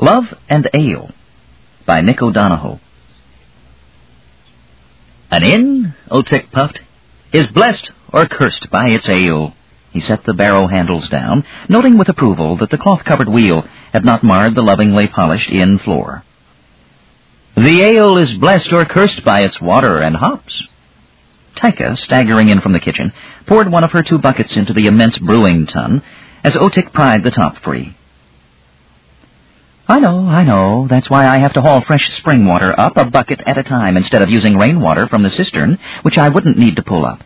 Love and Ale by Nick O'Donohoe. An inn, Otik puffed, is blessed or cursed by its ale. He set the barrow handles down, noting with approval that the cloth-covered wheel had not marred the lovingly polished inn floor. The ale is blessed or cursed by its water and hops. Tika, staggering in from the kitchen, poured one of her two buckets into the immense brewing tun as Otik pried the top free. I know, I know. That's why I have to haul fresh spring water up a bucket at a time instead of using rainwater from the cistern, which I wouldn't need to pull up.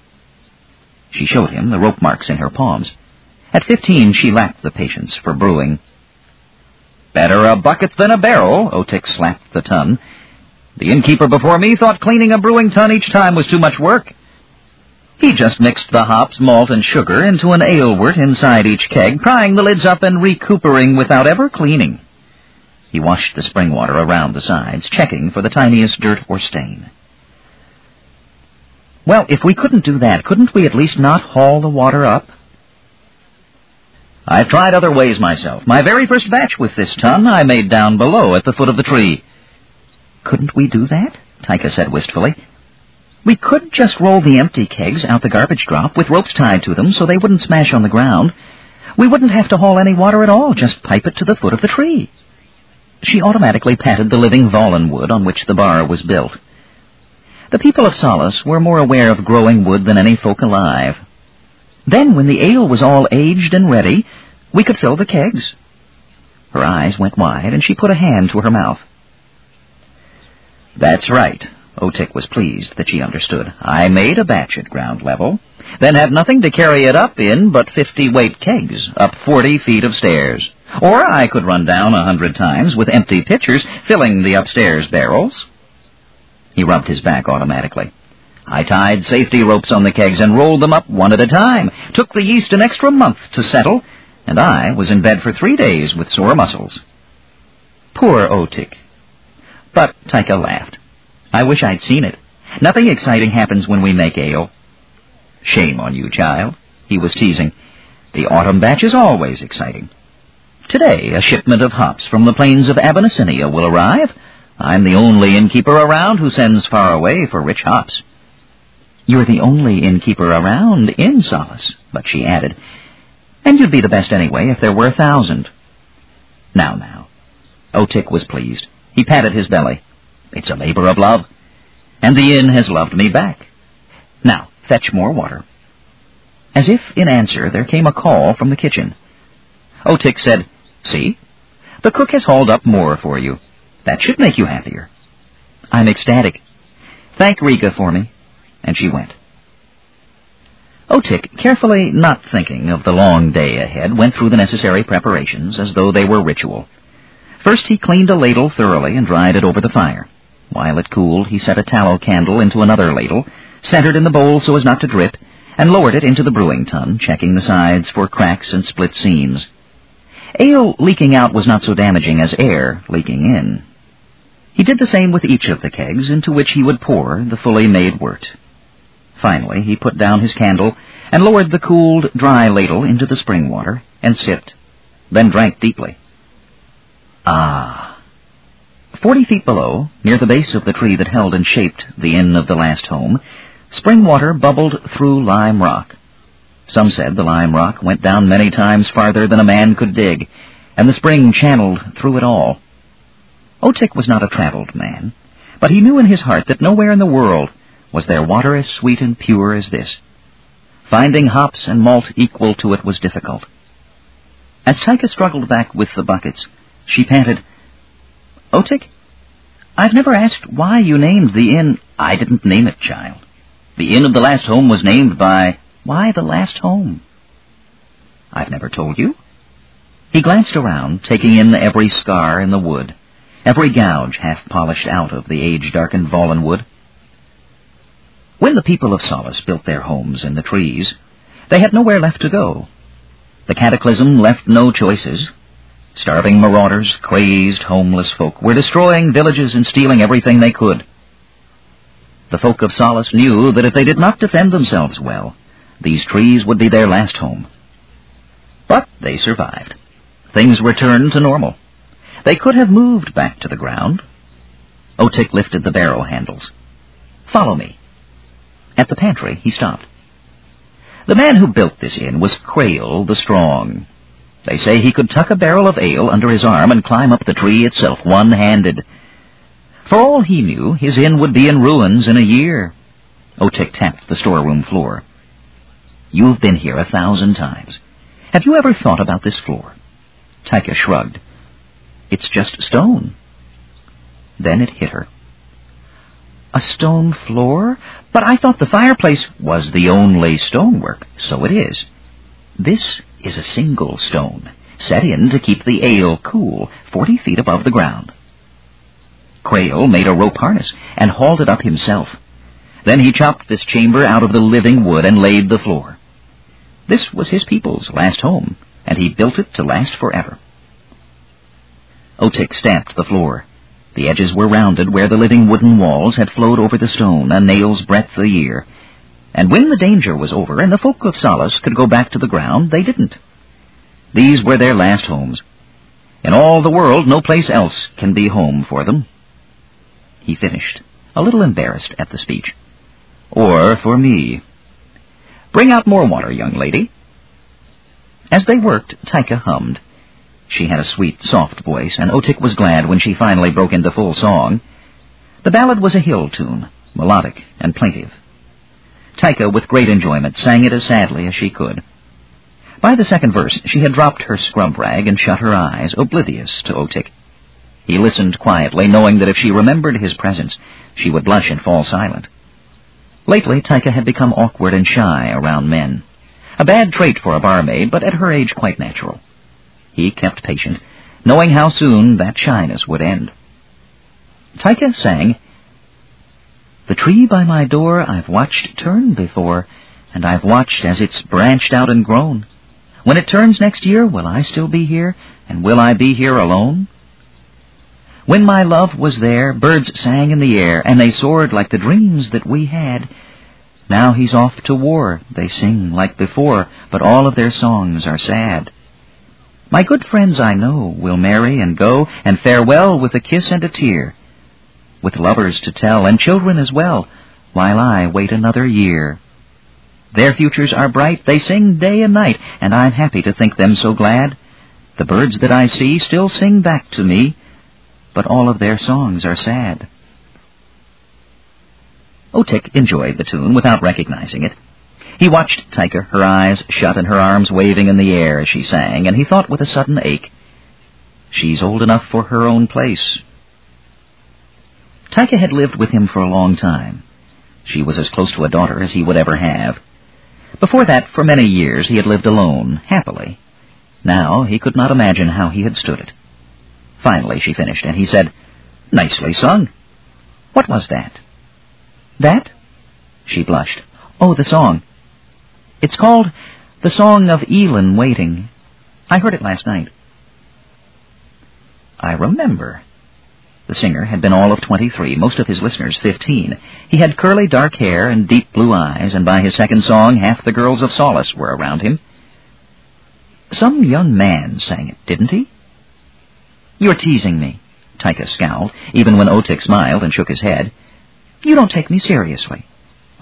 She showed him the rope marks in her palms. At fifteen, she lacked the patience for brewing. Better a bucket than a barrel, Otik slapped the tun. The innkeeper before me thought cleaning a brewing tun each time was too much work. He just mixed the hops, malt, and sugar into an ale wort inside each keg, prying the lids up and recoupering without ever cleaning. He washed the spring water around the sides, checking for the tiniest dirt or stain. Well, if we couldn't do that, couldn't we at least not haul the water up? I've tried other ways myself. My very first batch with this tun I made down below at the foot of the tree. Couldn't we do that? Tika said wistfully. We could just roll the empty kegs out the garbage drop with ropes tied to them so they wouldn't smash on the ground. We wouldn't have to haul any water at all, just pipe it to the foot of the tree. She automatically patted the living vallenwood on which the bar was built. The people of Solace were more aware of growing wood than any folk alive. Then, when the ale was all aged and ready, we could fill the kegs. Her eyes went wide, and she put a hand to her mouth. That's right. Otik was pleased that she understood. I made a batch at ground level, then had nothing to carry it up in but fifty-weight kegs up forty feet of stairs. Or I could run down a hundred times with empty pitchers filling the upstairs barrels. He rubbed his back automatically. I tied safety ropes on the kegs and rolled them up one at a time. Took the yeast an extra month to settle, and I was in bed for three days with sore muscles. Poor Otik. But Tika laughed. I wish I'd seen it. Nothing exciting happens when we make ale. Shame on you, child, he was teasing. The autumn batch is always exciting. Today, a shipment of hops from the plains of Abanasinia will arrive. I'm the only innkeeper around who sends far away for rich hops. You're the only innkeeper around in Solace, but she added, and you'd be the best anyway if there were a thousand. Now, now. Otik was pleased. He patted his belly. It's a labor of love. And the inn has loved me back. Now, fetch more water. As if in answer, there came a call from the kitchen. Otik said, See? The cook has hauled up more for you. That should make you happier. I'm ecstatic. Thank Rika for me. And she went. Oh, Otik, carefully not thinking of the long day ahead, went through the necessary preparations as though they were ritual. First he cleaned a ladle thoroughly and dried it over the fire. While it cooled, he set a tallow candle into another ladle, centered in the bowl so as not to drip, and lowered it into the brewing tun, checking the sides for cracks and split seams. Ale leaking out was not so damaging as air leaking in. He did the same with each of the kegs, into which he would pour the fully made wort. Finally, he put down his candle and lowered the cooled, dry ladle into the spring water and sipped, then drank deeply. Ah! Forty feet below, near the base of the tree that held and shaped the inn of the last home, spring water bubbled through lime rock. Some said the lime rock went down many times farther than a man could dig, and the spring channeled through it all. Otik was not a traveled man, but he knew in his heart that nowhere in the world was there water as sweet and pure as this. Finding hops and malt equal to it was difficult. As Tika struggled back with the buckets, she panted, Otik, I've never asked why you named the inn. I didn't name it, child. The inn of the last home was named by why the last home? I've never told you. He glanced around, taking in every scar in the wood, every gouge half polished out of the age-darkened vallenwood. When the people of Solace built their homes in the trees, they had nowhere left to go. The cataclysm left no choices. Starving marauders, crazed, homeless folk were destroying villages and stealing everything they could. The folk of Solace knew that if they did not defend themselves well, these trees would be their last home. But they survived. Things returned to normal. They could have moved back to the ground. Otik lifted the barrow handles. Follow me. At the pantry, he stopped. The man who built this inn was Crail the Strong. They say he could tuck a barrel of ale under his arm and climb up the tree itself one-handed. For all he knew, his inn would be in ruins in a year. Otik tapped the storeroom floor. You've been here a thousand times. Have you ever thought about this floor? Tika shrugged. It's just stone. Then it hit her. A stone floor? But I thought the fireplace was the only stonework. So it is. This is a single stone, set in to keep the ale cool, forty feet above the ground. Crail made a rope harness and hauled it up himself. Then he chopped this chamber out of the living wood and laid the floor. This was his people's last home, and he built it to last forever. Otik stamped the floor. The edges were rounded where the living wooden walls had flowed over the stone a nail's breadth a year. And when the danger was over and the folk of Solace could go back to the ground, they didn't. These were their last homes. In all the world, no place else can be home for them. He finished, a little embarrassed at the speech. Or for me. Bring out more water, young lady. As they worked, Tika hummed. She had a sweet, soft voice, and Otik was glad when she finally broke into full song. The ballad was a hill tune, melodic and plaintive. Tika, with great enjoyment, sang it as sadly as she could. By the second verse, she had dropped her scrub rag and shut her eyes, oblivious to Otik. He listened quietly, knowing that if she remembered his presence, she would blush and fall silent. Lately, Tika had become awkward and shy around men. A bad trait for a barmaid, but at her age quite natural. He kept patient, knowing how soon that shyness would end. Tika sang, The tree by my door I've watched turn before, and I've watched as it's branched out and grown. When it turns next year, will I still be here, and will I be here alone? When my love was there, birds sang in the air, and they soared like the dreams that we had. Now he's off to war, they sing like before, but all of their songs are sad. My good friends I know will marry and go, and farewell with a kiss and a tear, with lovers to tell, and children as well, while I wait another year. Their futures are bright, they sing day and night, and I'm happy to think them so glad. The birds that I see still sing back to me, but all of their songs are sad. Otik enjoyed the tune without recognizing it. He watched Tika, her eyes shut and her arms waving in the air as she sang, and he thought with a sudden ache, She's old enough for her own place. Tika had lived with him for a long time. She was as close to a daughter as he would ever have. Before that, for many years, he had lived alone, happily. Now he could not imagine how he had stood it. Finally she finished, and he said, Nicely sung. What was that? That? She blushed. Oh, the song. It's called The Song of Elin Waiting. I heard it last night. I remember. The singer had been all of twenty-three, most of his listeners fifteen. He had curly dark hair and deep blue eyes, and by his second song half the girls of Solace were around him. Some young man sang it, didn't he? You're teasing me. Tika scowled, even when Otik smiled and shook his head. You don't take me seriously.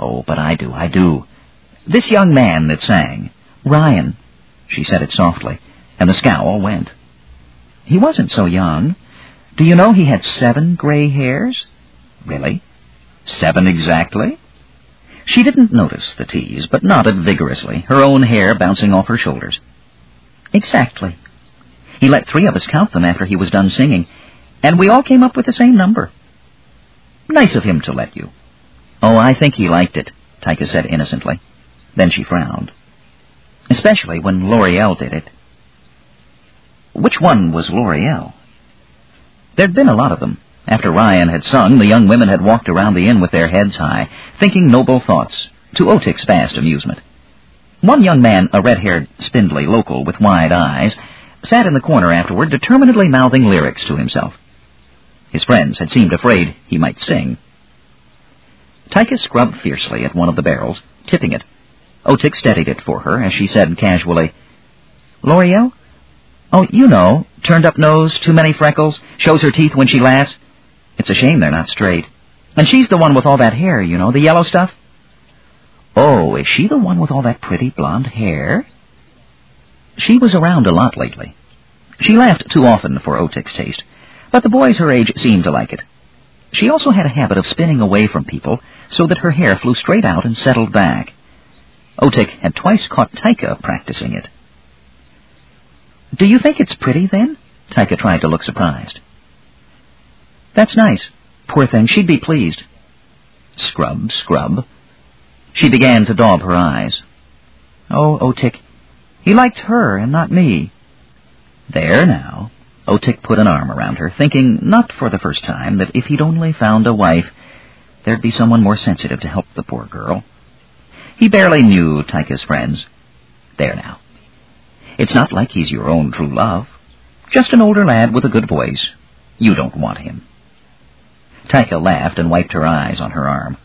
Oh, but I do, I do. This young man that sang, Ryan, she said it softly, and the scowl went. He wasn't so young. Do you know he had seven gray hairs? Really? Seven exactly? She didn't notice the tease, but nodded vigorously, her own hair bouncing off her shoulders. Exactly. He let three of us count them after he was done singing, and we all came up with the same number. Nice of him to let you. Oh, I think he liked it, Tika said innocently. Then she frowned. Especially when L'Oreal did it. Which one was L'Oreal? There'd been a lot of them. After Ryan had sung, the young women had walked around the inn with their heads high, thinking noble thoughts, to Otik's vast amusement. One young man, a red-haired, spindly local with wide eyes, sat in the corner afterward, determinedly mouthing lyrics to himself. His friends had seemed afraid he might sing. Tika scrubbed fiercely at one of the barrels, tipping it. Otik steadied it for her as she said casually, L'Oreal, Oh, you know, turned up nose, too many freckles, shows her teeth when she laughs. It's a shame they're not straight. And she's the one with all that hair, you know, the yellow stuff. Oh, is she the one with all that pretty blonde hair? She was around a lot lately. She laughed too often for Otik's taste, but the boys her age seemed to like it. She also had a habit of spinning away from people so that her hair flew straight out and settled back. Otik had twice caught Tika practicing it. Do you think it's pretty, then? Tika tried to look surprised. That's nice. Poor thing, she'd be pleased. Scrub, scrub. She began to daub her eyes. Oh, Otik, he liked her and not me. There now. Otik put an arm around her, thinking, not for the first time, that if he'd only found a wife, there'd be someone more sensitive to help the poor girl. He barely knew Tika's friends. There now. It's not like he's your own true love. Just an older lad with a good voice. You don't want him. Tika laughed and wiped her eyes on her arm.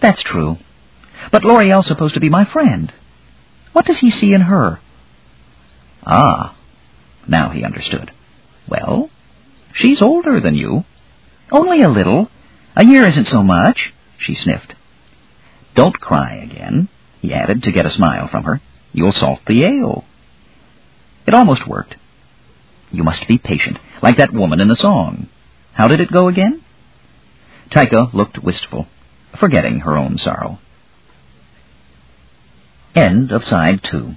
That's true. But L'Oreal's supposed to be my friend. What does he see in her? Ah, now he understood. Well, she's older than you. Only a little. A year isn't so much, she sniffed. Don't cry again, he added to get a smile from her. You'll salt the ale. It almost worked. You must be patient, like that woman in the song. How did it go again? Tika looked wistful, forgetting her own sorrow. End of side two.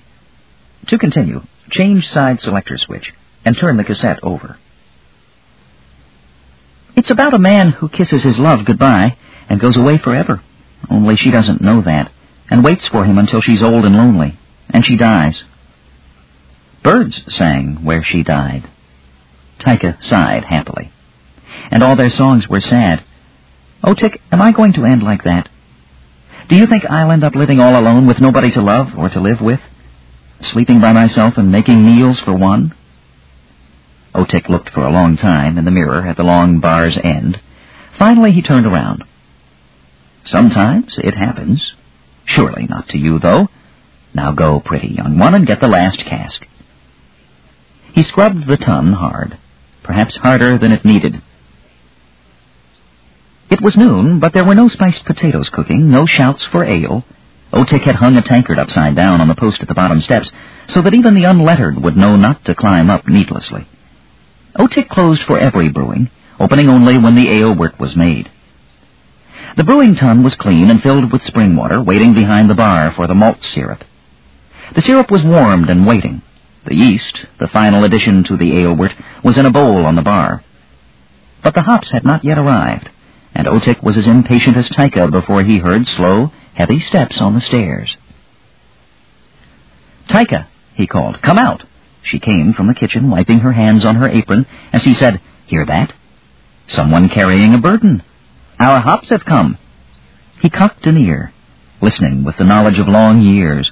To continue, change side selector switch and turn the cassette over. It's about a man who kisses his love goodbye and goes away forever. Only she doesn't know that, and waits for him until she's old and lonely, and she dies. Birds sang where she died. Tika sighed happily. And all their songs were sad. Oh, Otik, am I going to end like that? Do you think I'll end up living all alone with nobody to love or to live with? Sleeping by myself and making meals for one? Otik looked for a long time in the mirror at the long bar's end. Finally he turned around. Sometimes it happens. Surely not to you, though. Now go, pretty young one, and get the last cask. He scrubbed the tun hard, perhaps harder than it needed. It was noon, but there were no spiced potatoes cooking, no shouts for ale. Otik had hung a tankard upside down on the post at the bottom steps, so that even the unlettered would know not to climb up needlessly. Otik closed for every brewing, opening only when the ale wort was made. The brewing tun was clean and filled with spring water, waiting behind the bar for the malt syrup. The syrup was warmed and waiting. The yeast, the final addition to the ale wort, was in a bowl on the bar. But the hops had not yet arrived, and Otik was as impatient as Tika before he heard slow, heavy steps on the stairs. Tika, he called, come out. She came from the kitchen, wiping her hands on her apron, as he said, Hear that? Someone carrying a burden. Our hops have come. He cocked an ear, listening with the knowledge of long years.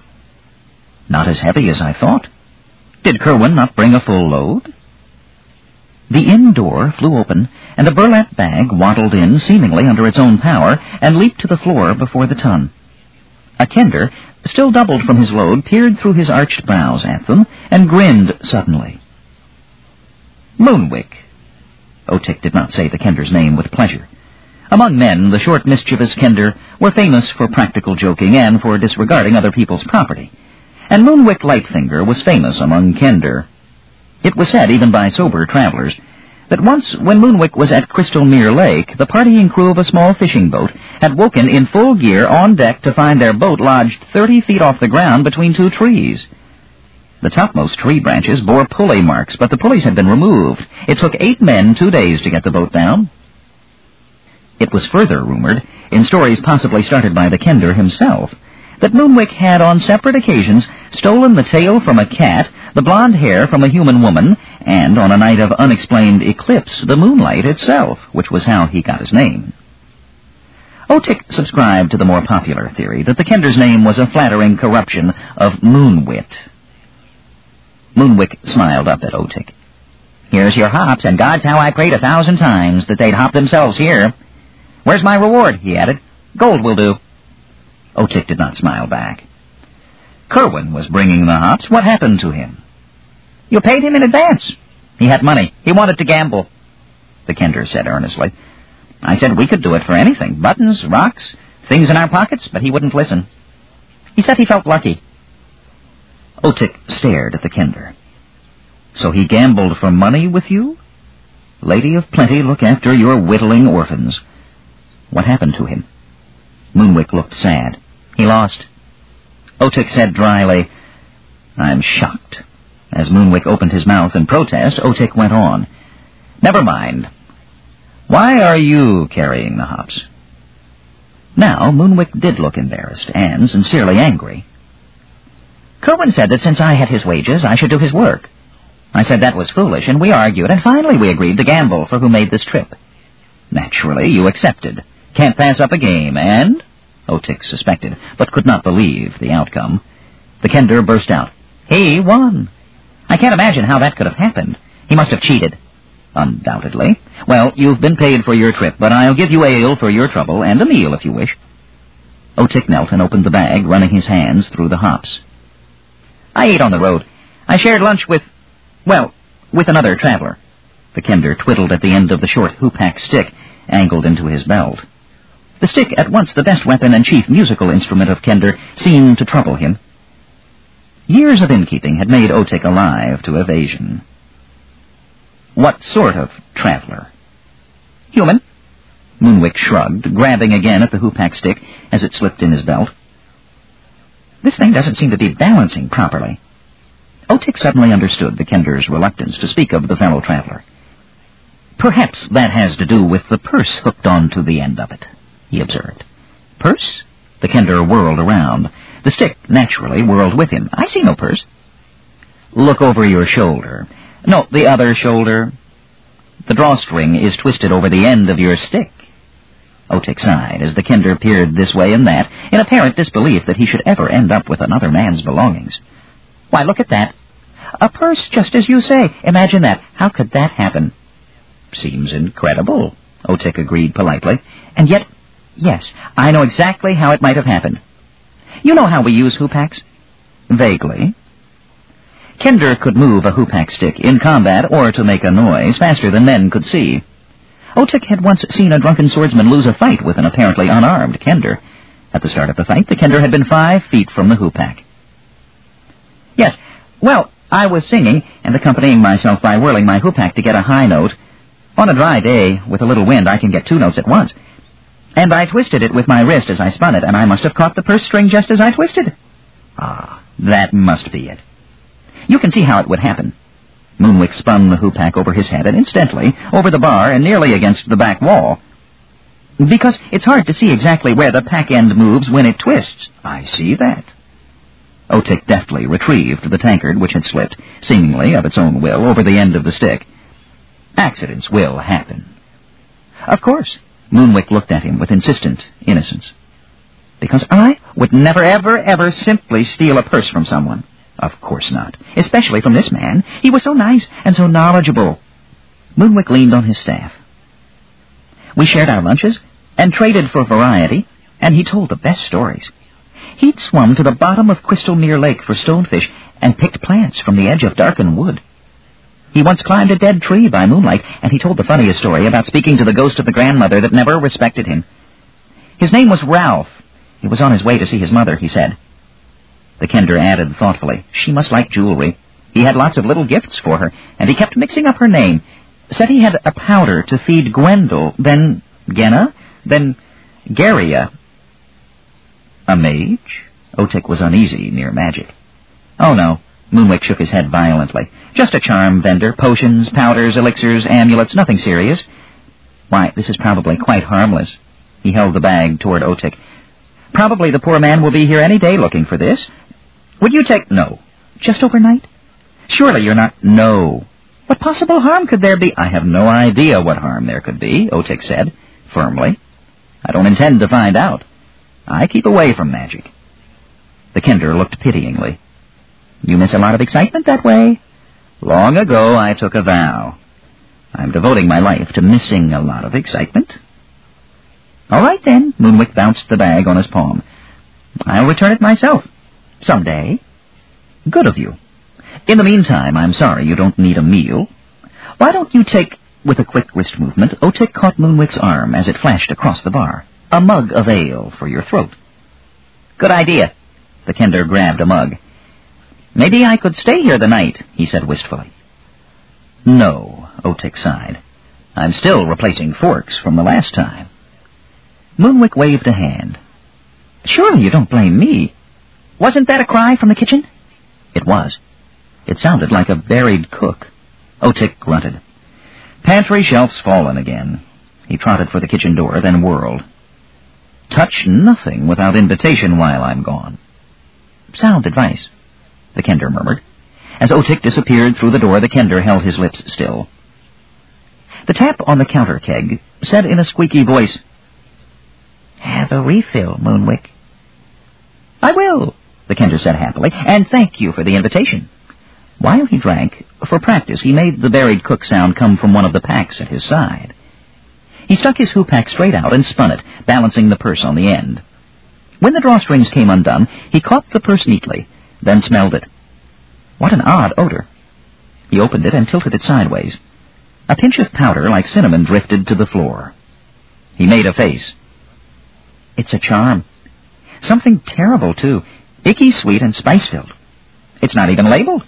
Not as heavy as I thought. Did Kerwin not bring a full load? The inn door flew open, and a burlap bag waddled in, seemingly under its own power, and leaped to the floor before the tun. A kender, still doubled from his load, peered through his arched brows at them, and grinned suddenly. Moonwick. Otik did not say the kender's name with pleasure. Among men, the short, mischievous kender were famous for practical joking and for disregarding other people's property. And Moonwick Lightfinger was famous among kender. It was said, even by sober travelers, that once when Moonwick was at Crystalmir Lake, the partying crew of a small fishing boat had woken in full gear on deck to find their boat lodged thirty feet off the ground between two trees. The topmost tree branches bore pulley marks, but the pulleys had been removed. It took eight men two days to get the boat down. It was further rumored, in stories possibly started by the Kender himself, that Moonwick had on separate occasions stolen the tail from a cat, the blonde hair from a human woman, and on a night of unexplained eclipse, the moonlight itself, which was how he got his name. Otik subscribed to the more popular theory that the Kender's name was a flattering corruption of Moonwit. Moonwick smiled up at Otik. Here's your hops, and God's how I prayed a thousand times that they'd hop themselves here. Where's my reward? he added. Gold will do. Otik did not smile back. Kerwin was bringing the hops. What happened to him? You paid him in advance. He had money. He wanted to gamble, the Kender said earnestly. I said we could do it for anything. Buttons, rocks, things in our pockets, but he wouldn't listen. He said he felt lucky. Otik stared at the Kender. So he gambled for money with you? Lady of Plenty, look after your whittling orphans. What happened to him? Moonwick looked sad. He lost. Otik said dryly, I'm shocked. As Moonwick opened his mouth in protest, Otik went on. Never mind. Why are you carrying the hops? Now, Moonwick did look embarrassed and sincerely angry. Kerwin said that since I had his wages, I should do his work. I said that was foolish, and we argued, and finally we agreed to gamble for who made this trip. Naturally, you accepted. Can't pass up a game, and? Otik suspected, but could not believe the outcome. The Kender burst out. He won. I can't imagine how that could have happened. He must have cheated. Undoubtedly. Well, you've been paid for your trip, but I'll give you ale for your trouble, and a meal if you wish. Otik knelt and opened the bag, running his hands through the hops. I ate on the road. I shared lunch with, well, with another traveler. The Kender twiddled at the end of the short hoopak stick, angled into his belt. The stick, at once the best weapon and chief musical instrument of Kender, seemed to trouble him. Years of innkeeping had made Otik alive to evasion. What sort of traveler? Human. Moonwick shrugged, grabbing again at the hoopak stick as it slipped in his belt. This thing doesn't seem to be balancing properly. Otik suddenly understood the Kender's reluctance to speak of the fellow traveler. Perhaps that has to do with the purse hooked onto the end of it, he observed. Purse? The Kender whirled around. The stick, naturally, whirled with him. I see no purse. Look over your shoulder. No, the other shoulder. The drawstring is twisted over the end of your stick. Otik sighed as the Kender peered this way and that, in apparent disbelief that he should ever end up with another man's belongings. Why, look at that. A purse, just as you say. Imagine that. How could that happen? Seems incredible, Otik agreed politely. And yet, yes, I know exactly how it might have happened. You know how we use hoopaks? Vaguely. Kender could move a hoopak stick in combat or to make a noise faster than men could see. Otik had once seen a drunken swordsman lose a fight with an apparently unarmed Kender. At the start of the fight, the Kender had been five feet from the hoopak. Yes, well, I was singing and accompanying myself by whirling my hoopak to get a high note. On a dry day, with a little wind, I can get two notes at once. And I twisted it with my wrist as I spun it, and I must have caught the purse string just as I twisted. Ah, that must be it. You can see how it would happen. Moonwick spun the hoopak over his head and incidentally over the bar and nearly against the back wall. Because it's hard to see exactly where the pack end moves when it twists. I see that. Otik deftly retrieved the tankard which had slipped, seemingly of its own will, over the end of the stick. Accidents will happen. Of course. Moonwick looked at him with insistent innocence. Because I would never, ever, ever simply steal a purse from someone. Of course not. Especially from this man. He was so nice and so knowledgeable. Moonwick leaned on his staff. We shared our lunches and traded for variety, and he told the best stories. He'd swum to the bottom of Crystalmir Lake for stonefish and picked plants from the edge of Darken Wood. He once climbed a dead tree by moonlight, and he told the funniest story about speaking to the ghost of the grandmother that never respected him. His name was Ralph. He was on his way to see his mother, he said. The Kender added thoughtfully, She must like jewelry. He had lots of little gifts for her, and he kept mixing up her name. Said he had a powder to feed Gwendol, then Genna, then Garia. A mage? Otik was uneasy near magic. Oh, no. Moonwick shook his head violently. Just a charm vendor. Potions, powders, elixirs, amulets, nothing serious. Why, this is probably quite harmless. He held the bag toward Otik. Probably the poor man will be here any day looking for this. Would you take... No. Just overnight? Surely you're not... No. What possible harm could there be? I have no idea what harm there could be, Otik said, firmly. I don't intend to find out. I keep away from magic. The kender looked pityingly. You miss a lot of excitement that way. Long ago I took a vow. I'm devoting my life to missing a lot of excitement. All right, then. Moonwick bounced the bag on his palm. I'll return it myself. Someday. Good of you. In the meantime, I'm sorry you don't need a meal. Why don't you take, with a quick wrist movement, Otik caught Moonwick's arm as it flashed across the bar, a mug of ale for your throat. Good idea. The Kender grabbed a mug. Maybe I could stay here the night, he said wistfully. No, Otik sighed. I'm still replacing forks from the last time. Moonwick waved a hand. Surely you don't blame me. Wasn't that a cry from the kitchen? It was. It sounded like a buried cook. Otik grunted. Pantry shelf's fallen again. He trotted for the kitchen door, then whirled. Touch nothing without invitation while I'm gone. Sound advice, the Kender murmured. As Otik disappeared through the door, the Kender held his lips still. The tap on the counter keg said in a squeaky voice, Have a refill, Moonwick. I will, the Kender said happily, and thank you for the invitation. While he drank, for practice, he made the buried cook sound come from one of the packs at his side. He stuck his hoopak straight out and spun it, balancing the purse on the end. When the drawstrings came undone, he caught the purse neatly, then smelled it. What an odd odor. He opened it and tilted it sideways. A pinch of powder like cinnamon drifted to the floor. He made a face. It's a charm. Something terrible, too. Icky sweet and spice-filled. It's not even labeled.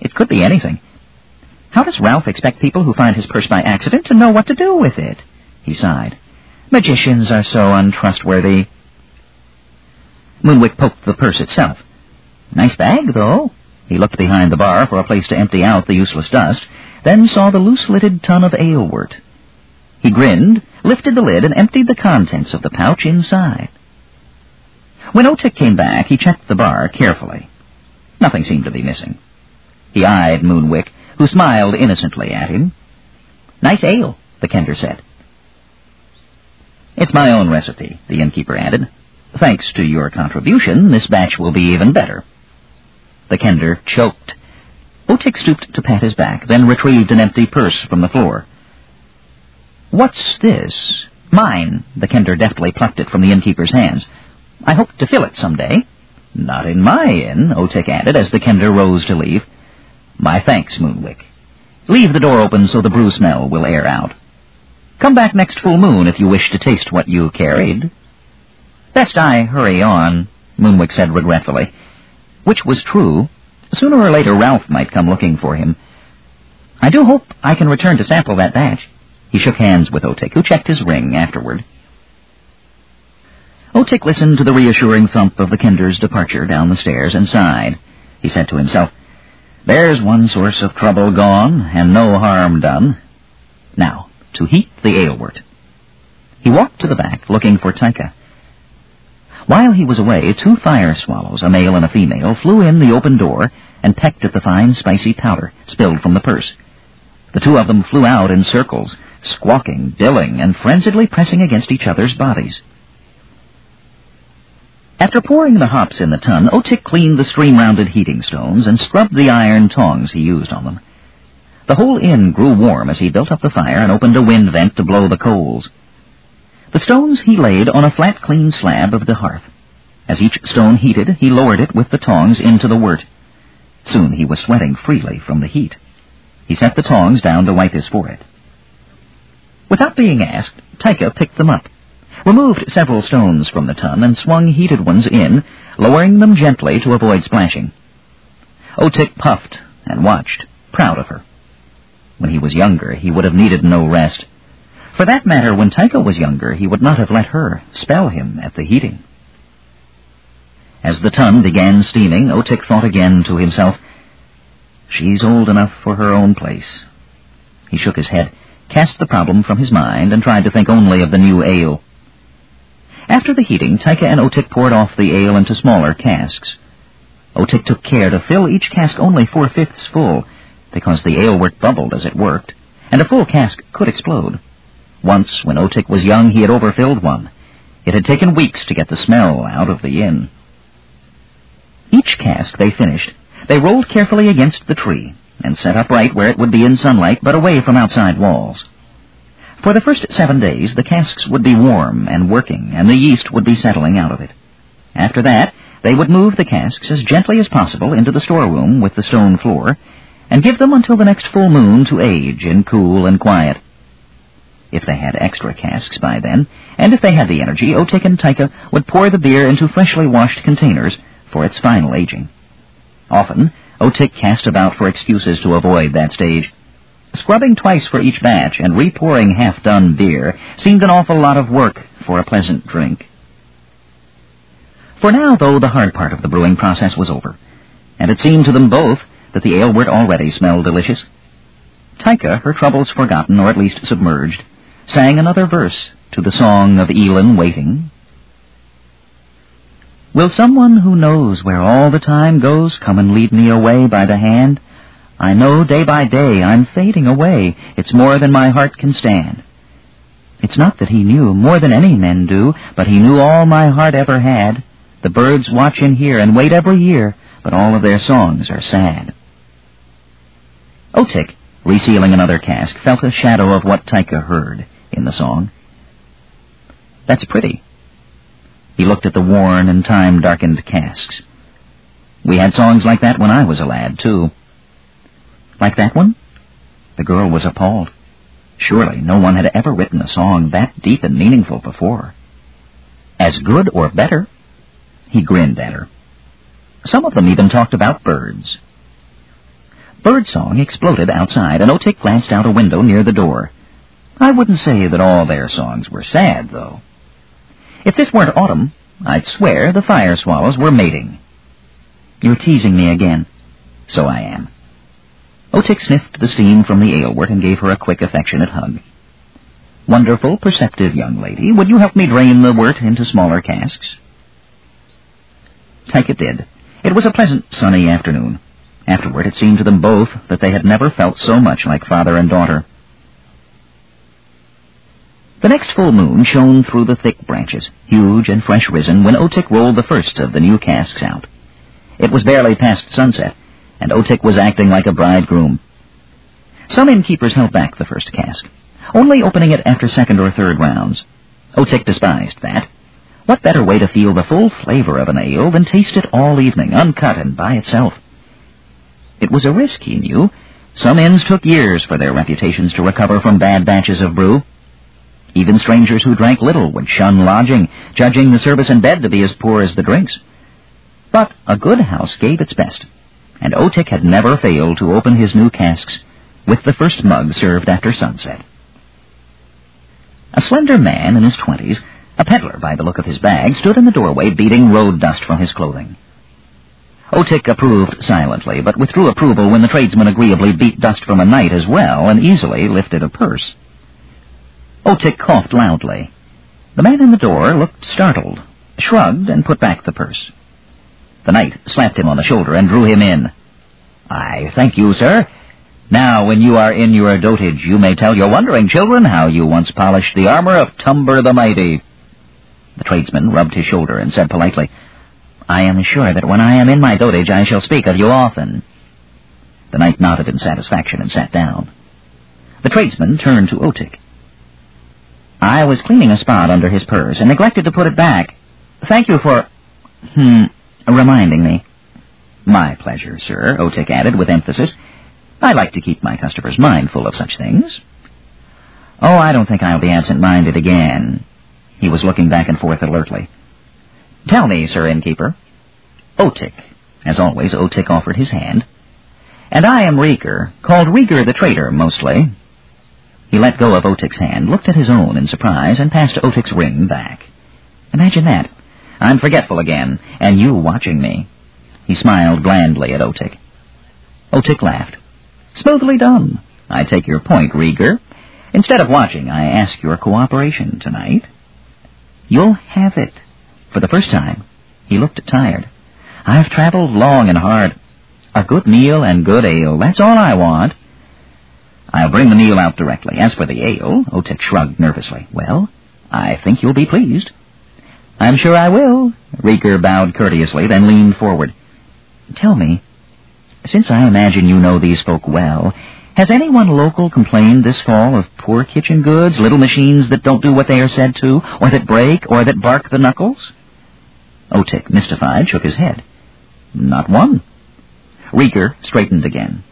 It could be anything. How does Ralph expect people who find his purse by accident to know what to do with it? He sighed. Magicians are so untrustworthy. Moonwick poked the purse itself. Nice bag, though. He looked behind the bar for a place to empty out the useless dust, then saw the loose-lidded tun of alewort. He grinned, lifted the lid, and emptied the contents of the pouch inside. When Otik came back, he checked the bar carefully. Nothing seemed to be missing. He eyed Moonwick, who smiled innocently at him. Nice ale, the Kender said. It's my own recipe, the innkeeper added. Thanks to your contribution, this batch will be even better. The Kender choked. Otik stooped to pat his back, then retrieved an empty purse from the floor. What's this? Mine, the Kender deftly plucked it from the innkeeper's hands. I hope to fill it some day. Not in my inn, Otik added as the Kender rose to leave. My thanks, Moonwick. Leave the door open so the brew smell will air out. Come back next full moon if you wish to taste what you carried. Best I hurry on, Moonwick said regretfully. Which was true. Sooner or later Ralph might come looking for him. I do hope I can return to sample that batch. He shook hands with Otik, who checked his ring afterward. Otik listened to the reassuring thump of the Kender's departure down the stairs and sighed. He said to himself, There's one source of trouble gone, and no harm done. Now, to heat the alewort. He walked to the back, looking for Tika. While he was away, two fire swallows, a male and a female, flew in the open door and pecked at the fine, spicy powder spilled from the purse. The two of them flew out in circles, squawking, billing, and frenziedly pressing against each other's bodies. After pouring the hops in the tun, Otik cleaned the stream-rounded heating stones and scrubbed the iron tongs he used on them. The whole inn grew warm as he built up the fire and opened a wind vent to blow the coals. The stones he laid on a flat, clean slab of the hearth. As each stone heated, he lowered it with the tongs into the wort. Soon he was sweating freely from the heat. He set the tongs down to wipe his forehead. Without being asked, Tika picked them up removed several stones from the tun and swung heated ones in, lowering them gently to avoid splashing. Otik puffed and watched, proud of her. When he was younger, he would have needed no rest. For that matter, when Tika was younger, he would not have let her spell him at the heating. As the tun began steaming, Otik thought again to himself, She's old enough for her own place. He shook his head, cast the problem from his mind, and tried to think only of the new ale. After the heating, Tika and Otik poured off the ale into smaller casks. Otik took care to fill each cask only four-fifths full, because the alewort bubbled as it worked, and a full cask could explode. Once, when Otik was young, he had overfilled one. It had taken weeks to get the smell out of the inn. Each cask they finished, they rolled carefully against the tree, and set upright where it would be in sunlight but away from outside walls. For the first seven days, the casks would be warm and working, and the yeast would be settling out of it. After that, they would move the casks as gently as possible into the storeroom with the stone floor, and give them until the next full moon to age in cool and quiet. If they had extra casks by then, and if they had the energy, Otik and Tika would pour the beer into freshly washed containers for its final aging. Often, Otik cast about for excuses to avoid that stage. Scrubbing twice for each batch and repouring half-done beer seemed an awful lot of work for a pleasant drink. For now, though, the hard part of the brewing process was over, and it seemed to them both that the ale alewort already smelled delicious. Tika, her troubles forgotten or at least submerged, sang another verse to the song of Elin waiting. Will someone who knows where all the time goes come and lead me away by the hand? I know day by day I'm fading away. It's more than my heart can stand. It's not that he knew more than any men do, but he knew all my heart ever had. The birds watch in here and wait every year, but all of their songs are sad. Otik, resealing another cask, felt a shadow of what Tika heard in the song. That's pretty. He looked at the worn and time-darkened casks. We had songs like that when I was a lad, too. Like that one? The girl was appalled. Surely no one had ever written a song that deep and meaningful before. As good or better? He grinned at her. Some of them even talked about birds. Birdsong exploded outside, and Otik glanced out a window near the door. I wouldn't say that all their songs were sad, though. If this weren't autumn, I'd swear the fire swallows were mating. You're teasing me again. So I am. Otik sniffed the steam from the alewort and gave her a quick, affectionate hug. Wonderful, perceptive young lady, would you help me drain the wort into smaller casks? Tika did. It was a pleasant, sunny afternoon. Afterward, it seemed to them both that they had never felt so much like father and daughter. The next full moon shone through the thick branches, huge and fresh risen, when Otik rolled the first of the new casks out. It was barely past sunset, and Otik was acting like a bridegroom. Some innkeepers held back the first cask, only opening it after second or third rounds. Otik despised that. What better way to feel the full flavor of an ale than taste it all evening, uncut and by itself? It was a risk, he knew. Some inns took years for their reputations to recover from bad batches of brew. Even strangers who drank little would shun lodging, judging the service and bed to be as poor as the drinks. But a good house gave its best, and Otik had never failed to open his new casks with the first mug served after sunset. A slender man in his twenties, a peddler by the look of his bag, stood in the doorway beating road dust from his clothing. Otik approved silently, but withdrew approval when the tradesman agreeably beat dust from a knight as well and easily lifted a purse. Oh, Otik coughed loudly. The man in the door looked startled, shrugged, and put back the purse. The knight slapped him on the shoulder and drew him in. I thank you, sir. Now, when you are in your dotage, you may tell your wondering children how you once polished the armor of Tumber the Mighty. The tradesman rubbed his shoulder and said politely, I am sure that when I am in my dotage I shall speak of you often. The knight nodded in satisfaction and sat down. The tradesman turned to Otik. I was cleaning a spot under his purse and neglected to put it back. Thank you for, hmm, reminding me. My pleasure, sir, Otik added with emphasis. I like to keep my customers mindful of such things. Oh, I don't think I'll be absent-minded again. He was looking back and forth alertly. Tell me, Sir Innkeeper. Otik. As always, Otik offered his hand. And I am Rieger, called Rieger the Trader, mostly. He let go of Otik's hand, looked at his own in surprise, and passed Otik's ring back. Imagine that. I'm forgetful again, and you watching me. He smiled blandly at Otik. Otik laughed. Smoothly done. I take your point, Rieger. Instead of watching, I ask your cooperation tonight. You'll have it. For the first time, he looked tired. I've traveled long and hard. A good meal and good ale, that's all I want. I'll bring the meal out directly. As for the ale, Otik shrugged nervously. Well, I think you'll be pleased. I'm sure I will. Rieger bowed courteously, then leaned forward. Tell me, since I imagine you know these folk well, has anyone local complained this fall of poor kitchen goods, little machines that don't do what they are said to, or that break, or that bark the knuckles? Otik, mystified, shook his head. Not one. Rieger straightened again.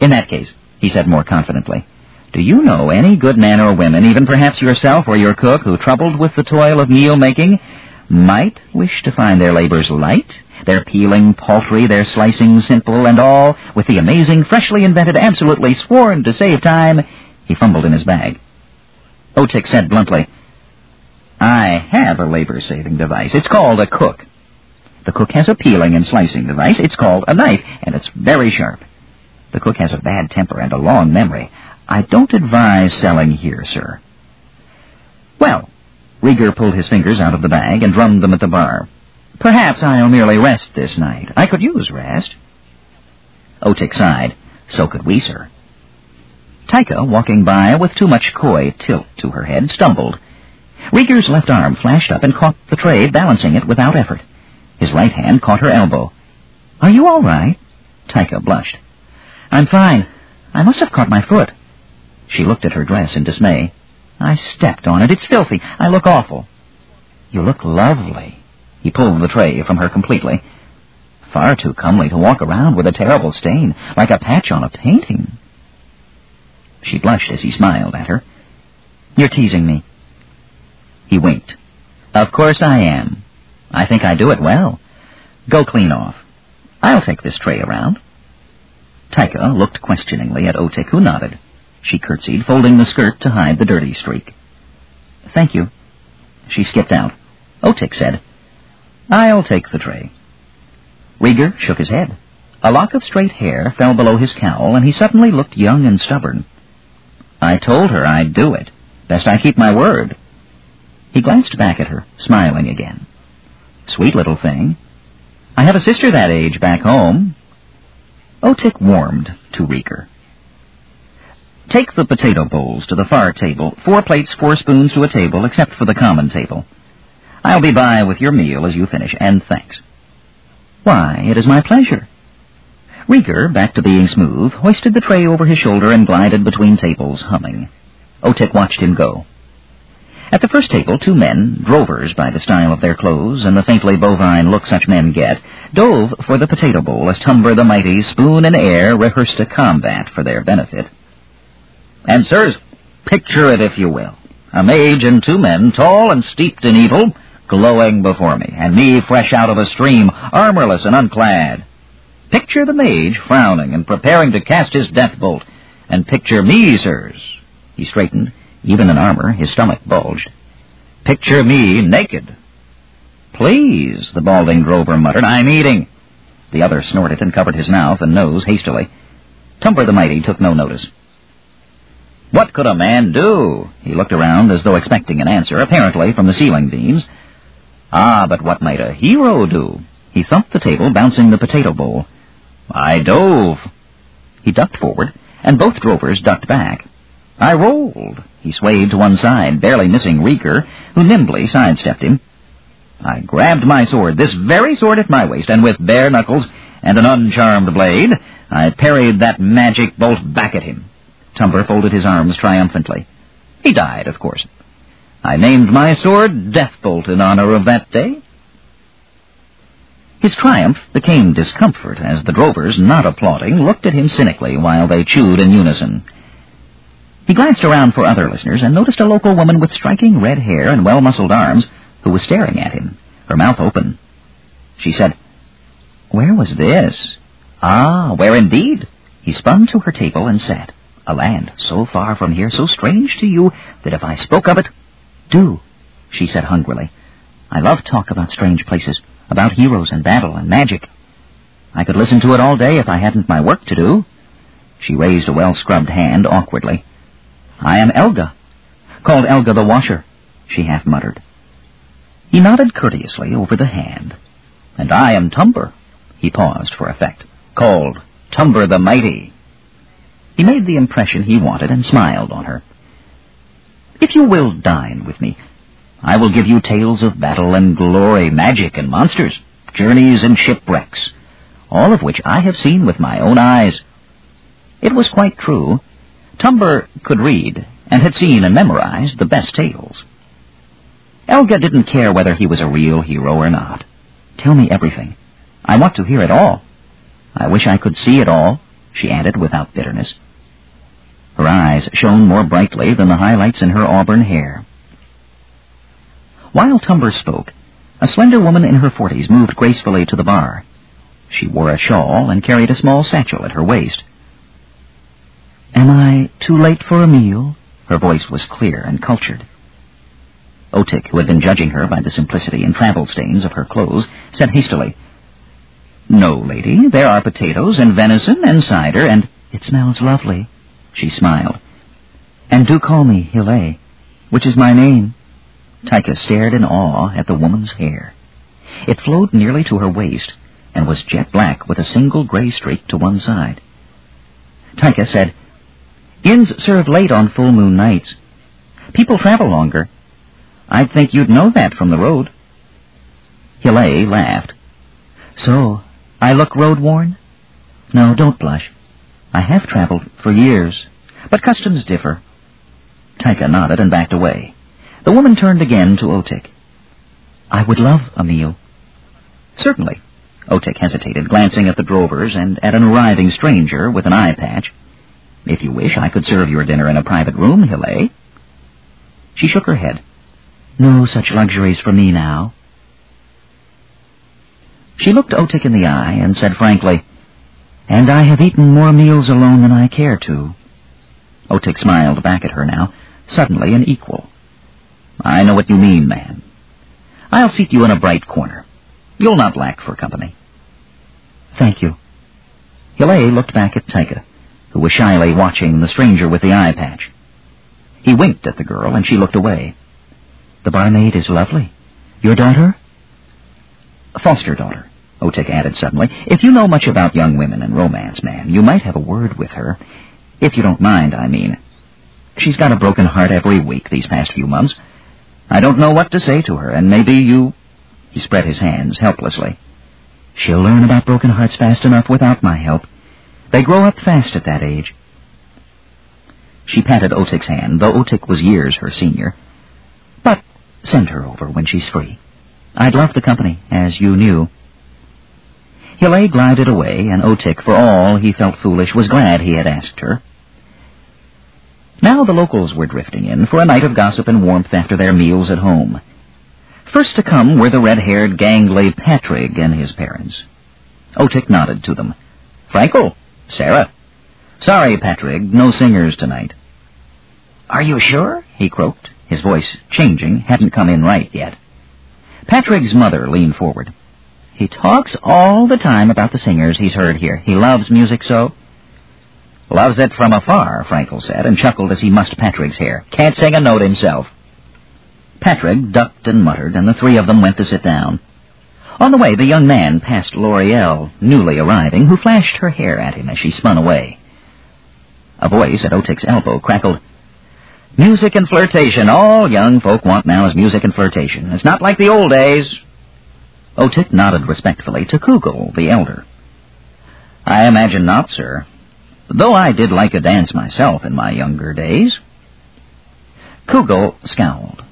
In that case, he said more confidently, do you know any good men or women, even perhaps yourself or your cook, who, troubled with the toil of meal making, might wish to find their labors light, their peeling paltry, their slicing simple, and all with the amazing, freshly invented, absolutely sworn to save time? He fumbled in his bag. Otik said bluntly, I have a labor-saving device. It's called a cook. The cook has a peeling and slicing device. It's called a knife, and it's very sharp. The cook has a bad temper and a long memory. I don't advise selling here, sir. Well, Rieger pulled his fingers out of the bag and drummed them at the bar. Perhaps I'll merely rest this night. I could use rest. Oh, Otik sighed. So could we, sir. Tika, walking by with too much coy tilt to her head, stumbled. Rieger's left arm flashed up and caught the tray, balancing it without effort. His right hand caught her elbow. Are you all right? Tika blushed. I'm fine. I must have caught my foot. She looked at her dress in dismay. I stepped on it. It's filthy. I look awful. You look lovely. He pulled the tray from her completely. Far too comely to walk around with a terrible stain, like a patch on a painting. She blushed as he smiled at her. You're teasing me. He winked. Of course I am. I think I do it well. Go clean off. I'll take this tray around. Tika looked questioningly at Otik, who nodded. She curtsied, folding the skirt to hide the dirty streak. Thank you. She skipped out. Otik said, I'll take the tray. Rieger shook his head. A lock of straight hair fell below his cowl, and he suddenly looked young and stubborn. I told her I'd do it. Best I keep my word. He glanced back at her, smiling again. Sweet little thing. I have a sister that age back home. Otik warmed to Rieger. Take the potato bowls to the far table. Four plates, four spoons to a table, except for the common table. I'll be by with your meal as you finish, and thanks. Why, it is my pleasure. Rieger, back to being smooth, hoisted the tray over his shoulder and glided between tables, humming. Otik watched him go. At the first table, two men, drovers by the style of their clothes and the faintly bovine look such men get, dove for the potato bowl as Tumber the mighty, spoon in air, rehearsed a combat for their benefit. And, sirs, picture it if you will. A mage and two men, tall and steeped in evil, glowing before me, and me fresh out of a stream, armorless and unclad. Picture the mage frowning and preparing to cast his death bolt, and picture me, sirs. He straightened. Even in armor, his stomach bulged. Picture me naked. Please, the balding drover muttered, I'm eating. The other snorted and covered his mouth and nose hastily. Tumber the Mighty took no notice. What could a man do? He looked around as though expecting an answer, apparently from the ceiling beams. Ah, but what might a hero do? He thumped the table, bouncing the potato bowl. I dove. He ducked forward, and both drovers ducked back. I rolled. He swayed to one side, barely missing Rieger, who nimbly sidestepped him. I grabbed my sword, this very sword at my waist, and with bare knuckles and an uncharmed blade, I parried that magic bolt back at him. Tumber folded his arms triumphantly. He died, of course. I named my sword Deathbolt in honor of that day. His triumph became discomfort as the drovers, not applauding, looked at him cynically while they chewed in unison. He glanced around for other listeners and noticed a local woman with striking red hair and well-muscled arms who was staring at him, her mouth open. She said, Where was this? Ah, where indeed? He spun to her table and sat. A land so far from here, so strange to you, that if I spoke of it... Do, she said hungrily. I love talk about strange places, about heroes and battle and magic. I could listen to it all day if I hadn't my work to do. She raised a well-scrubbed hand awkwardly. I am Elga. Called Elga the Washer, she half muttered. He nodded courteously over the hand. And I am Tumber, he paused for effect. Called Tumber the Mighty. He made the impression he wanted and smiled on her. If you will dine with me, I will give you tales of battle and glory, magic and monsters, journeys and shipwrecks, all of which I have seen with my own eyes. It was quite true. Tumber could read and had seen and memorized the best tales. Elga didn't care whether he was a real hero or not. Tell me everything. I want to hear it all. I wish I could see it all, she added without bitterness. Her eyes shone more brightly than the highlights in her auburn hair. While Tumber spoke, a slender woman in her forties moved gracefully to the bar. She wore a shawl and carried a small satchel at her waist. Am I too late for a meal? Her voice was clear and cultured. Otik, who had been judging her by the simplicity and travel stains of her clothes, said hastily, No, lady, there are potatoes and venison and cider and... It smells lovely, she smiled. And do call me Hile, which is my name. Tika stared in awe at the woman's hair. It flowed nearly to her waist and was jet black with a single gray streak to one side. Tika said, Inns serve late on full moon nights. People travel longer. I'd think you'd know that from the road. Hile laughed. So, I look road-worn? No, don't blush. I have traveled for years, but customs differ. Tika nodded and backed away. The woman turned again to Otik. I would love a meal. Certainly. Otik hesitated, glancing at the drovers and at an arriving stranger with an eye patch. If you wish, I could serve your dinner in a private room, Hile. She shook her head. No such luxuries for me now. She looked Otik in the eye and said frankly, And I have eaten more meals alone than I care to. Otik smiled back at her now, suddenly an equal. I know what you mean, man. I'll seat you in a bright corner. You'll not lack for company. Thank you. Hile looked back at Tika who was shyly watching the stranger with the eye patch. He winked at the girl, and she looked away. The barmaid is lovely. Your daughter? Foster daughter, Otik added suddenly. If you know much about young women and romance, man, you might have a word with her. If you don't mind, I mean. She's got a broken heart every week these past few months. I don't know what to say to her, and maybe you... He spread his hands helplessly. She'll learn about broken hearts fast enough without my help. They grow up fast at that age. She patted Otik's hand, though Otik was years her senior. But send her over when she's free. I'd love the company, as you knew. Hile glided away, and Otik, for all he felt foolish, was glad he had asked her. Now the locals were drifting in for a night of gossip and warmth after their meals at home. First to come were the red-haired, gangly Patrig and his parents. Otik nodded to them. Frankel, Sarah. Sorry, Patrick, no singers tonight. Are you sure? he croaked. His voice, changing, hadn't come in right yet. Patrick's mother leaned forward. He talks all the time about the singers he's heard here. He loves music so. Loves it from afar, Frankel said, and chuckled as he mussed Patrick's hair. Can't sing a note himself. Patrick ducked and muttered, and the three of them went to sit down. On the way, the young man passed L'Oreal, newly arriving, who flashed her hair at him as she spun away. A voice at Otik's elbow crackled, Music and flirtation. All young folk want now is music and flirtation. It's not like the old days. Otik nodded respectfully to Kugel, the elder. I imagine not, sir. Though I did like a dance myself in my younger days. Kugel scowled.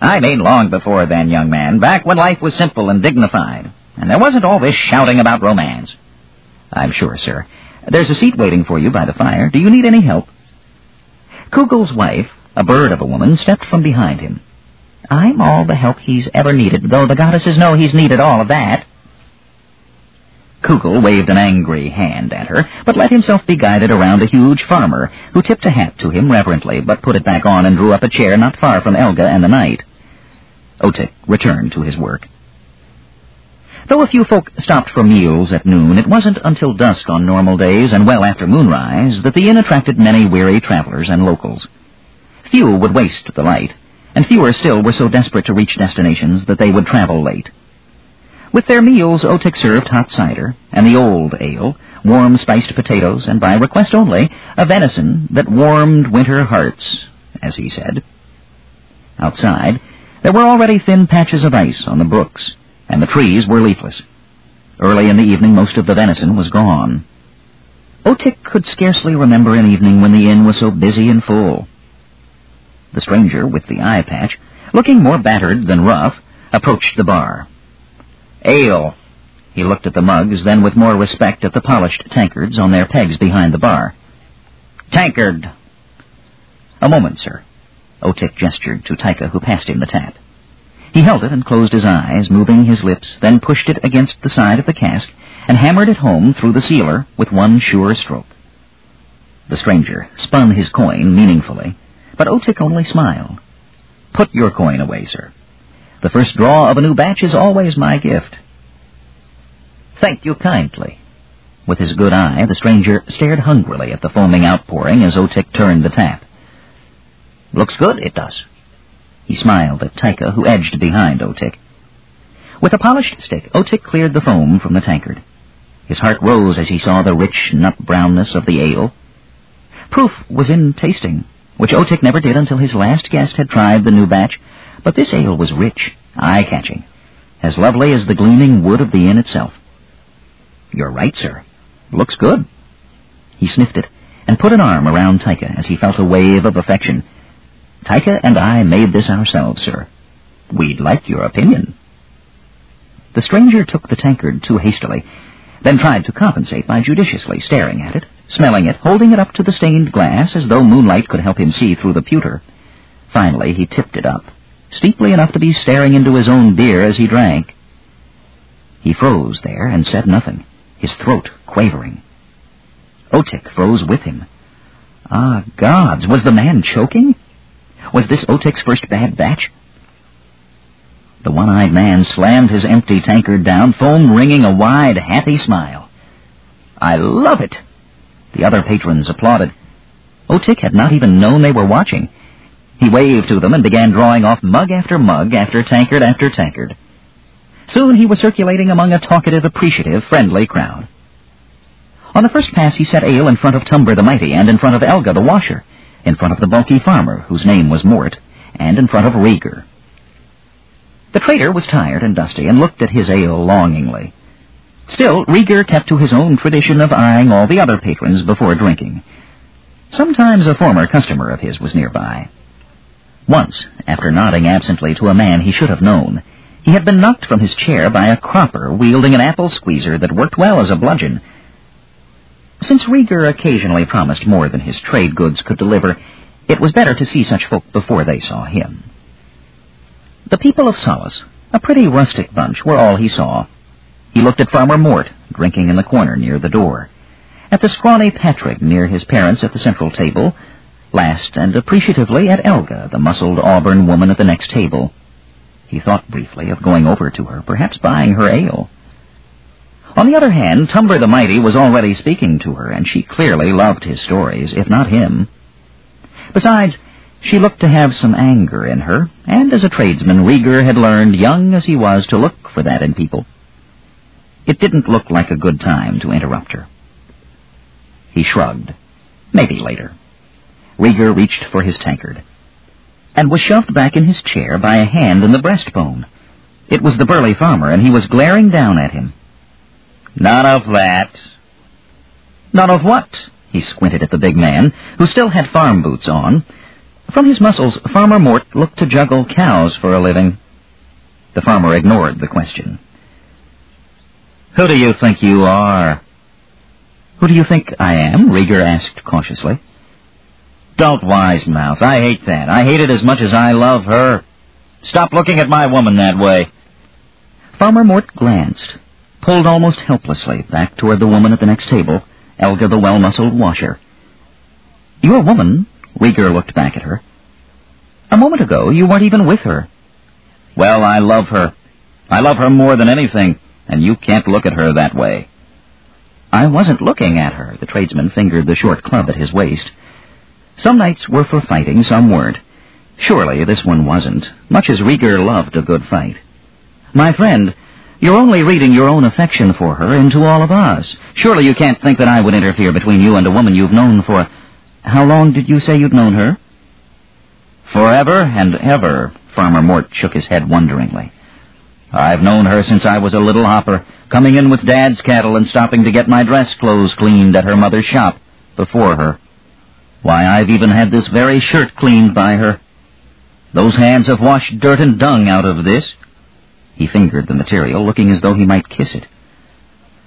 I mean long before then, young man, back when life was simple and dignified, and there wasn't all this shouting about romance. I'm sure, sir. There's a seat waiting for you by the fire. Do you need any help? Kugel's wife, a bird of a woman, stepped from behind him. I'm all the help he's ever needed, though the goddesses know he's needed all of that. Kugel waved an angry hand at her, but let himself be guided around a huge farmer, who tipped a hat to him reverently, but put it back on and drew up a chair not far from Elga and the knight. Otik returned to his work. Though a few folk stopped for meals at noon, it wasn't until dusk on normal days and well after moonrise that the inn attracted many weary travelers and locals. Few would waste the light, and fewer still were so desperate to reach destinations that they would travel late. With their meals, Otik served hot cider and the old ale, warm spiced potatoes, and by request only, a venison that warmed winter hearts, as he said. Outside, there were already thin patches of ice on the brooks, and the trees were leafless. Early in the evening, most of the venison was gone. Otik could scarcely remember an evening when the inn was so busy and full. The stranger, with the eye patch, looking more battered than rough, approached the bar. Ale. He looked at the mugs, then with more respect at the polished tankards on their pegs behind the bar. Tankard. A moment, sir. Otik gestured to Tika, who passed him the tap. He held it and closed his eyes, moving his lips, then pushed it against the side of the cask and hammered it home through the sealer with one sure stroke. The stranger spun his coin meaningfully, but Otik only smiled. Put your coin away, sir. The first draw of a new batch is always my gift. Thank you kindly. With his good eye, the stranger stared hungrily at the foaming outpouring as Otik turned the tap. Looks good, it does. He smiled at Tika, who edged behind Otik. With a polished stick, Otik cleared the foam from the tankard. His heart rose as he saw the rich nut brownness of the ale. Proof was in tasting, which Otik never did until his last guest had tried the new batch, but this ale was rich, eye-catching, as lovely as the gleaming wood of the inn itself. You're right, sir. Looks good. He sniffed it and put an arm around Tika as he felt a wave of affection. Tika and I made this ourselves, sir. We'd like your opinion. The stranger took the tankard too hastily, then tried to compensate by judiciously staring at it, smelling it, holding it up to the stained glass as though moonlight could help him see through the pewter. Finally, he tipped it up, steeply enough to be staring into his own beer as he drank. He froze there and said nothing his throat quavering. Otik froze with him. Ah, gods, was the man choking? Was this Otik's first bad batch? The one-eyed man slammed his empty tankard down, foam ringing a wide, happy smile. I love it! The other patrons applauded. Otik had not even known they were watching. He waved to them and began drawing off mug after mug after tankard after tankard. Soon he was circulating among a talkative, appreciative, friendly crowd. On the first pass he set ale in front of Tumber the Mighty and in front of Elga the Washer, in front of the bulky farmer, whose name was Mort, and in front of Rieger. The trader was tired and dusty and looked at his ale longingly. Still, Rieger kept to his own tradition of eyeing all the other patrons before drinking. Sometimes a former customer of his was nearby. Once, after nodding absently to a man he should have known, he had been knocked from his chair by a cropper wielding an apple squeezer that worked well as a bludgeon. Since Rieger occasionally promised more than his trade goods could deliver, it was better to see such folk before they saw him. The people of Solace, a pretty rustic bunch, were all he saw. He looked at Farmer Mort, drinking in the corner near the door, at the scrawny Patrick near his parents at the central table, last and appreciatively at Elga, the muscled auburn woman at the next table. He thought briefly of going over to her, perhaps buying her ale. On the other hand, Tumber the Mighty was already speaking to her, and she clearly loved his stories, if not him. Besides, she looked to have some anger in her, and as a tradesman, Rieger had learned, young as he was, to look for that in people. It didn't look like a good time to interrupt her. He shrugged. Maybe later. Rieger reached for his tankard and was shoved back in his chair by a hand in the breastbone. It was the burly farmer, and he was glaring down at him. None of that. None of what? He squinted at the big man, who still had farm boots on. From his muscles, Farmer Mort looked to juggle cows for a living. The farmer ignored the question. Who do you think you are? Who do you think I am? Rieger asked cautiously. Don't wise mouth. I hate that. I hate it as much as I love her. Stop looking at my woman that way. Farmer Mort glanced, pulled almost helplessly back toward the woman at the next table, Elga the well-muscled washer. Your woman? Rieger looked back at her. A moment ago, you weren't even with her. Well, I love her. I love her more than anything, and you can't look at her that way. I wasn't looking at her, the tradesman fingered the short club at his waist. Some nights were for fighting, some weren't. Surely this one wasn't, much as Rieger loved a good fight. My friend, you're only reading your own affection for her into all of us. Surely you can't think that I would interfere between you and a woman you've known for... How long did you say you'd known her? Forever and ever, Farmer Mort shook his head wonderingly. I've known her since I was a little hopper, coming in with Dad's cattle and stopping to get my dress clothes cleaned at her mother's shop before her. Why, I've even had this very shirt cleaned by her. Those hands have washed dirt and dung out of this. He fingered the material, looking as though he might kiss it.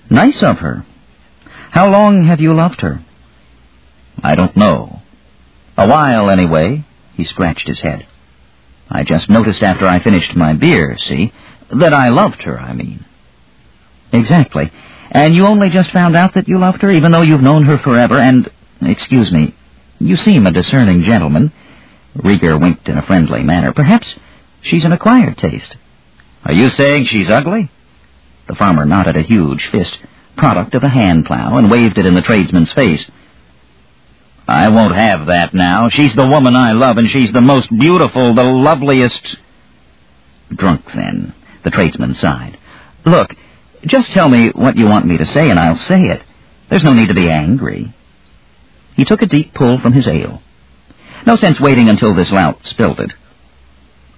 Nice of her. How long have you loved her? I don't know. A while, anyway. He scratched his head. I just noticed after I finished my beer, see? That I loved her, I mean. Exactly. And you only just found out that you loved her, even though you've known her forever, and... Excuse me. You seem a discerning gentleman. Rieger winked in a friendly manner. Perhaps she's an acquired taste. Are you saying she's ugly? The farmer nodded a huge fist, product of a hand plow, and waved it in the tradesman's face. I won't have that now. She's the woman I love, and she's the most beautiful, the loveliest... Drunk, then, the tradesman sighed. Look, just tell me what you want me to say, and I'll say it. There's no need to be angry. He took a deep pull from his ale. No sense waiting until this lout spilled it.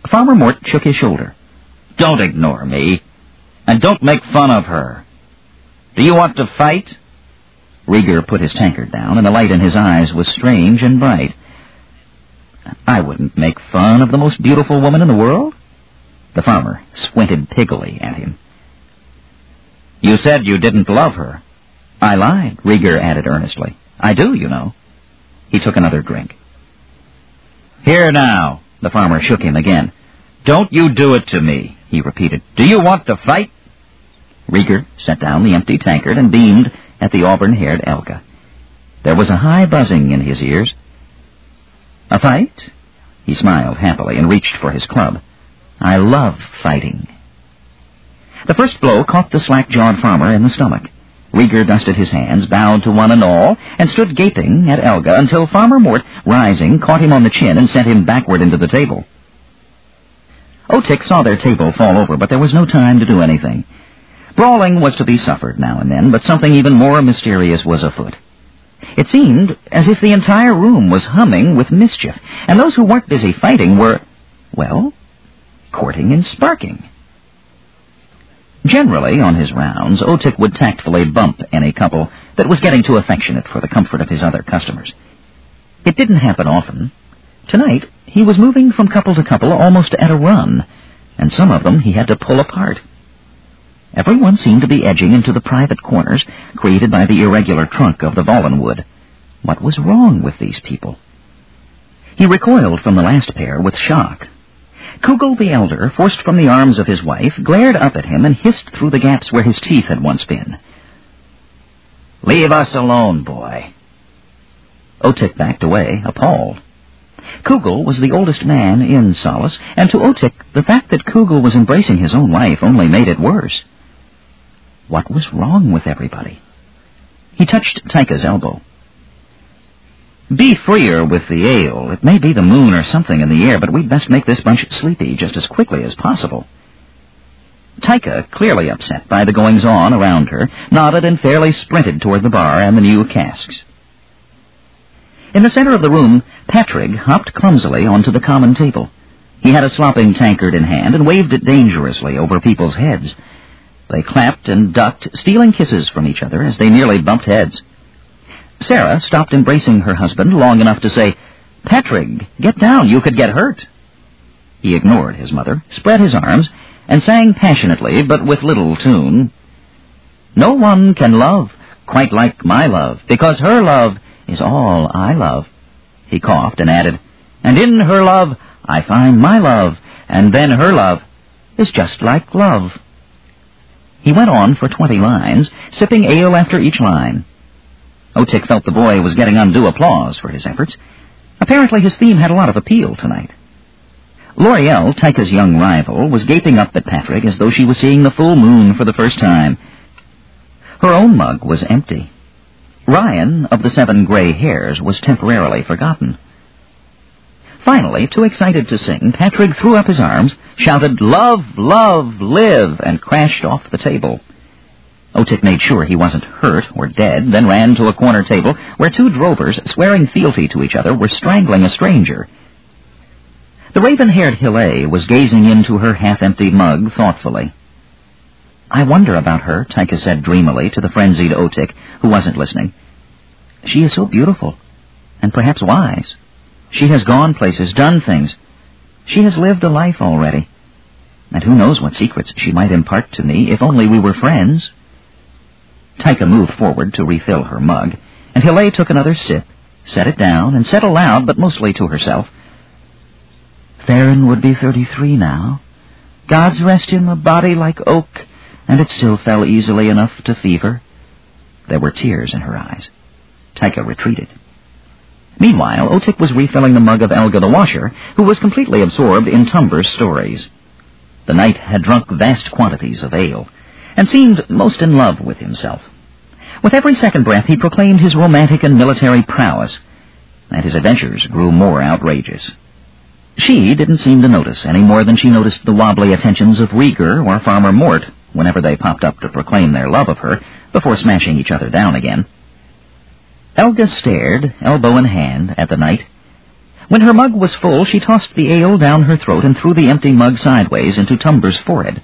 Farmer Mort shook his shoulder. Don't ignore me, and don't make fun of her. Do you want to fight? Rieger put his tankard down, and the light in his eyes was strange and bright. I wouldn't make fun of the most beautiful woman in the world. The farmer squinted piggily at him. You said you didn't love her. I lied, Rieger added earnestly. I do, you know. He took another drink. Here now, the farmer shook him again. Don't you do it to me, he repeated. Do you want to fight? Rieger set down the empty tankard and beamed at the auburn-haired Elga. There was a high buzzing in his ears. A fight? He smiled happily and reached for his club. I love fighting. The first blow caught the slack-jawed farmer in the stomach. Rieger dusted his hands, bowed to one and all, and stood gaping at Elga until Farmer Mort, rising, caught him on the chin and sent him backward into the table. Otik saw their table fall over, but there was no time to do anything. Brawling was to be suffered now and then, but something even more mysterious was afoot. It seemed as if the entire room was humming with mischief, and those who weren't busy fighting were, well, courting and sparking. Generally, on his rounds, Otik would tactfully bump any couple that was getting too affectionate for the comfort of his other customers. It didn't happen often. Tonight, he was moving from couple to couple almost at a run, and some of them he had to pull apart. Everyone seemed to be edging into the private corners created by the irregular trunk of the Vallenwood. What was wrong with these people? He recoiled from the last pair with shock. Kugel the elder, forced from the arms of his wife, glared up at him and hissed through the gaps where his teeth had once been. Leave us alone, boy. Otik backed away, appalled. Kugel was the oldest man in Solace, and to Otik, the fact that Kugel was embracing his own wife only made it worse. What was wrong with everybody? He touched Tika's elbow. Be freer with the ale. It may be the moon or something in the air, but we'd best make this bunch sleepy just as quickly as possible. Tika, clearly upset by the goings-on around her, nodded and fairly sprinted toward the bar and the new casks. In the center of the room, Patrig hopped clumsily onto the common table. He had a slopping tankard in hand and waved it dangerously over people's heads. They clapped and ducked, stealing kisses from each other as they nearly bumped heads. Sarah stopped embracing her husband long enough to say, Patrig, get down, you could get hurt. He ignored his mother, spread his arms, and sang passionately, but with little tune. No one can love quite like my love, because her love is all I love. He coughed and added, And in her love I find my love, and then her love is just like love. He went on for twenty lines, sipping ale after each line. Otik felt the boy was getting undue applause for his efforts. Apparently his theme had a lot of appeal tonight. L'Oreal, Tika's young rival, was gaping up at Patrick as though she was seeing the full moon for the first time. Her own mug was empty. Ryan, of the seven gray hairs, was temporarily forgotten. Finally, too excited to sing, Patrick threw up his arms, shouted, Love, love, live, and crashed off the table. Otik made sure he wasn't hurt or dead, then ran to a corner table where two drovers, swearing fealty to each other, were strangling a stranger. The raven-haired Hille was gazing into her half-empty mug thoughtfully. I wonder about her, Tika said dreamily to the frenzied Otik, who wasn't listening. She is so beautiful, and perhaps wise. She has gone places, done things. She has lived a life already. And who knows what secrets she might impart to me if only we were friends. Tika moved forward to refill her mug, and Hille took another sip, set it down, and said aloud, but mostly to herself, Theron would be thirty-three now. God's rest him, a body like oak, and it still fell easily enough to fever. There were tears in her eyes. Tika retreated. Meanwhile, Otik was refilling the mug of Elga the Washer, who was completely absorbed in Tumber's stories. The knight had drunk vast quantities of ale, and seemed most in love with himself. With every second breath he proclaimed his romantic and military prowess, and his adventures grew more outrageous. She didn't seem to notice any more than she noticed the wobbly attentions of Rieger or Farmer Mort whenever they popped up to proclaim their love of her before smashing each other down again. Elga stared, elbow in hand, at the knight. When her mug was full, she tossed the ale down her throat and threw the empty mug sideways into Tumber's forehead.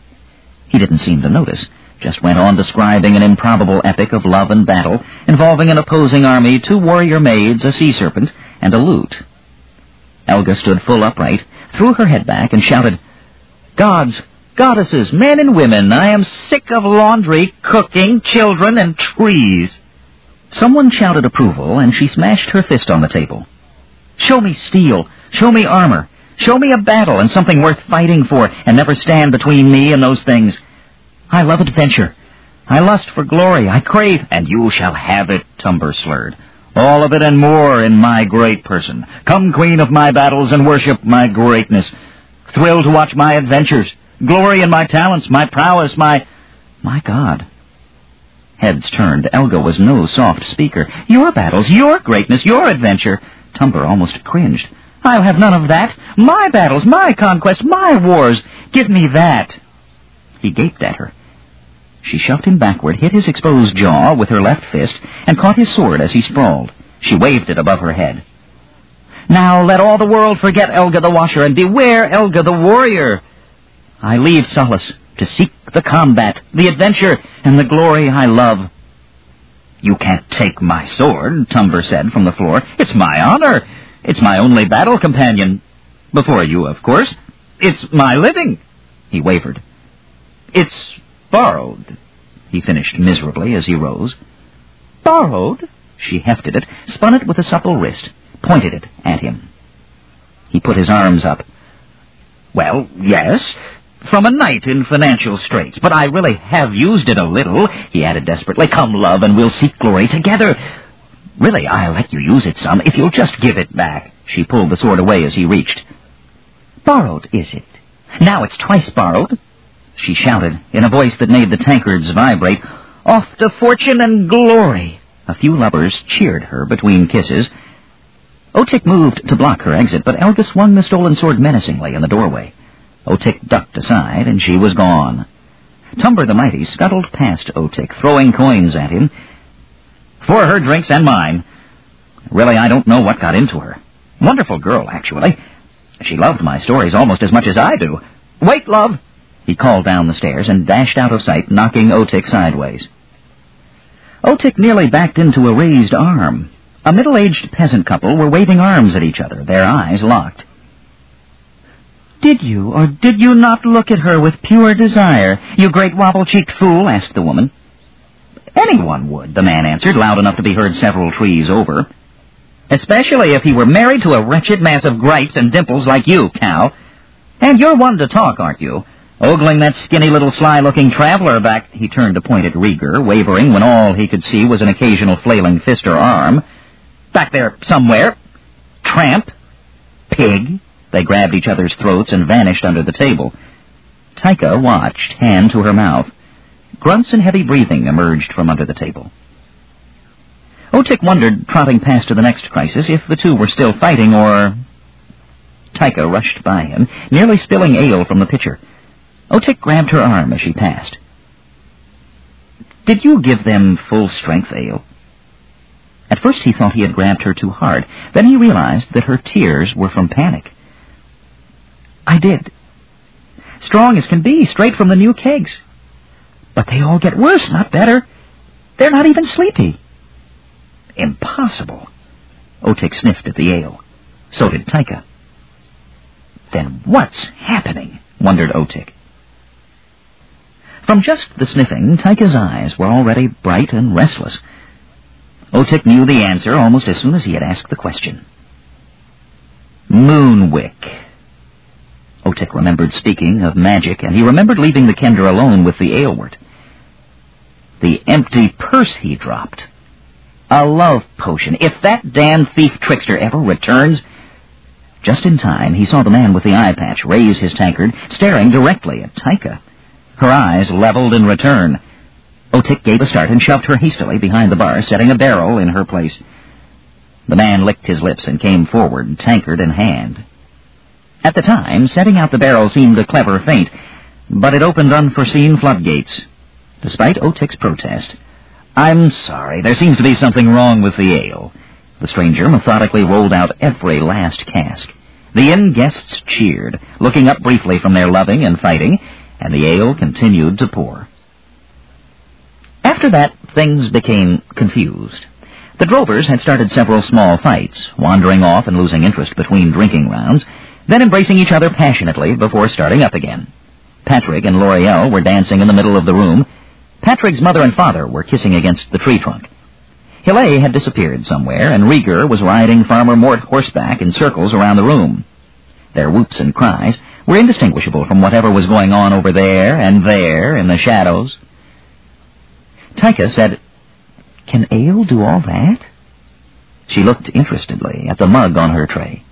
He didn't seem to notice, just went on describing an improbable epic of love and battle involving an opposing army, two warrior maids, a sea serpent, and a lute. Elga stood full upright, threw her head back, and shouted, Gods, goddesses, men and women, I am sick of laundry, cooking, children, and trees. Someone shouted approval, and she smashed her fist on the table. Show me steel. Show me armor. Show me a battle and something worth fighting for, and never stand between me and those things. I love adventure. I lust for glory. I crave, and you shall have it, Tumber slurred. All of it and more in my great person. Come, queen of my battles, and worship my greatness. Thrill to watch my adventures. Glory in my talents, my prowess, my... My God, Heads turned. Elga was no soft speaker. Your battles, your greatness, your adventure. Tumber almost cringed. I'll have none of that. My battles, my conquests, my wars. Give me that. He gaped at her. She shoved him backward, hit his exposed jaw with her left fist, and caught his sword as he sprawled. She waved it above her head. Now let all the world forget Elga the Washer, and beware Elga the Warrior. I leave Solace to seek the combat, the adventure, and the glory I love. You can't take my sword, Tumber said from the floor. It's my honor. It's my only battle companion. Before you, of course. It's my living. He wavered. It's borrowed, he finished miserably as he rose. Borrowed? She hefted it, spun it with a supple wrist, pointed it at him. He put his arms up. Well, yes, from a knight in financial straits. But I really have used it a little, he added desperately. Come, love, and we'll seek glory together. Really, I'll let you use it some, if you'll just give it back. She pulled the sword away as he reached. Borrowed, is it? Now it's twice borrowed, she shouted, in a voice that made the tankards vibrate. Off to fortune and glory. A few lovers cheered her between kisses. Otik moved to block her exit, but Elga swung the stolen sword menacingly in the doorway. Otik ducked aside, and she was gone. Tumber the Mighty scuttled past Otik, throwing coins at him. For her drinks and mine. Really, I don't know what got into her. Wonderful girl, actually. She loved my stories almost as much as I do. Wait, love! He called down the stairs and dashed out of sight, knocking Otik sideways. Otik nearly backed into a raised arm. A middle-aged peasant couple were waving arms at each other, their eyes locked. Did you, or did you not look at her with pure desire, you great wobble-cheeked fool? asked the woman. Anyone would, the man answered, loud enough to be heard several trees over. Especially if he were married to a wretched mass of gripes and dimples like you, Cal. And you're one to talk, aren't you? Ogling that skinny little sly-looking traveler back, he turned to point at Rieger, wavering when all he could see was an occasional flailing fist or arm. Back there somewhere. Tramp. Pig. They grabbed each other's throats and vanished under the table. Tika watched, hand to her mouth. Grunts and heavy breathing emerged from under the table. Otik wondered, trotting past to the next crisis, if the two were still fighting or... Tika rushed by him, nearly spilling ale from the pitcher. Otik grabbed her arm as she passed. Did you give them full-strength ale? At first he thought he had grabbed her too hard. Then he realized that her tears were from panic. I did. Strong as can be, straight from the new kegs. But they all get worse, not better. They're not even sleepy. Impossible. Otik sniffed at the ale. So did Tika. Then what's happening? wondered Otik. From just the sniffing, Tika's eyes were already bright and restless. Otik knew the answer almost as soon as he had asked the question. Moonwick. Otik remembered speaking of magic, and he remembered leaving the kender alone with the Aylward. The empty purse he dropped. A love potion. If that damn thief trickster ever returns... Just in time, he saw the man with the eye patch raise his tankard, staring directly at Tika. Her eyes leveled in return. Otik gave a start and shoved her hastily behind the bar, setting a barrel in her place. The man licked his lips and came forward, tankard in hand. At the time, setting out the barrel seemed a clever feint, but it opened unforeseen floodgates. Despite Otik's protest, I'm sorry, there seems to be something wrong with the ale. The stranger methodically rolled out every last cask. The inn guests cheered, looking up briefly from their loving and fighting, and the ale continued to pour. After that, things became confused. The drovers had started several small fights, wandering off and losing interest between drinking rounds, then embracing each other passionately before starting up again. Patrick and L'Oreal were dancing in the middle of the room. Patrick's mother and father were kissing against the tree trunk. Hillet had disappeared somewhere, and Rieger was riding Farmer Mort horseback in circles around the room. Their whoops and cries were indistinguishable from whatever was going on over there and there in the shadows. Tika said, Can ale do all that? She looked interestedly at the mug on her tray.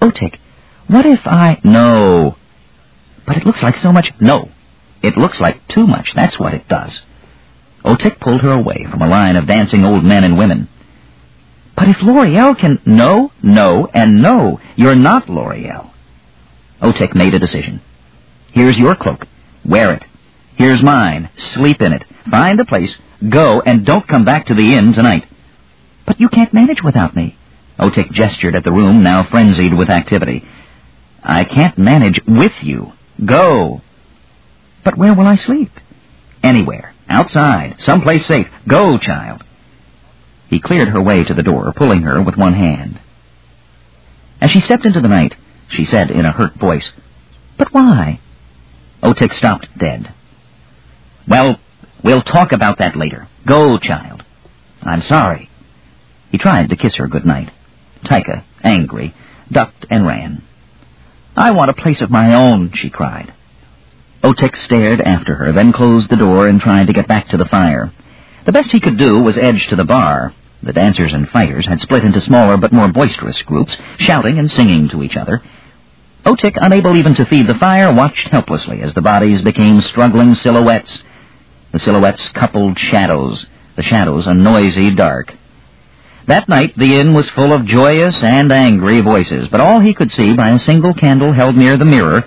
Oh, Otik, what if I... No. But it looks like so much... No. It looks like too much. That's what it does. Otik pulled her away from a line of dancing old men and women. But if L'Oreal can... No, no, and no. You're not L'Oreal. Otik made a decision. Here's your cloak. Wear it. Here's mine. Sleep in it. Find a place. Go, and don't come back to the inn tonight. But you can't manage without me. Otik gestured at the room, now frenzied with activity. I can't manage with you. Go. But where will I sleep? Anywhere. Outside. Someplace safe. Go, child. He cleared her way to the door, pulling her with one hand. As she stepped into the night, she said in a hurt voice, But why? Otik stopped dead. Well, we'll talk about that later. Go, child. I'm sorry. He tried to kiss her good night. Tika, angry, ducked and ran. I want a place of my own, she cried. Otik stared after her, then closed the door and tried to get back to the fire. The best he could do was edge to the bar. The dancers and fighters had split into smaller but more boisterous groups, shouting and singing to each other. Otik, unable even to feed the fire, watched helplessly as the bodies became struggling silhouettes. The silhouettes coupled shadows, the shadows a noisy dark. That night the inn was full of joyous and angry voices, but all he could see by a single candle held near the mirror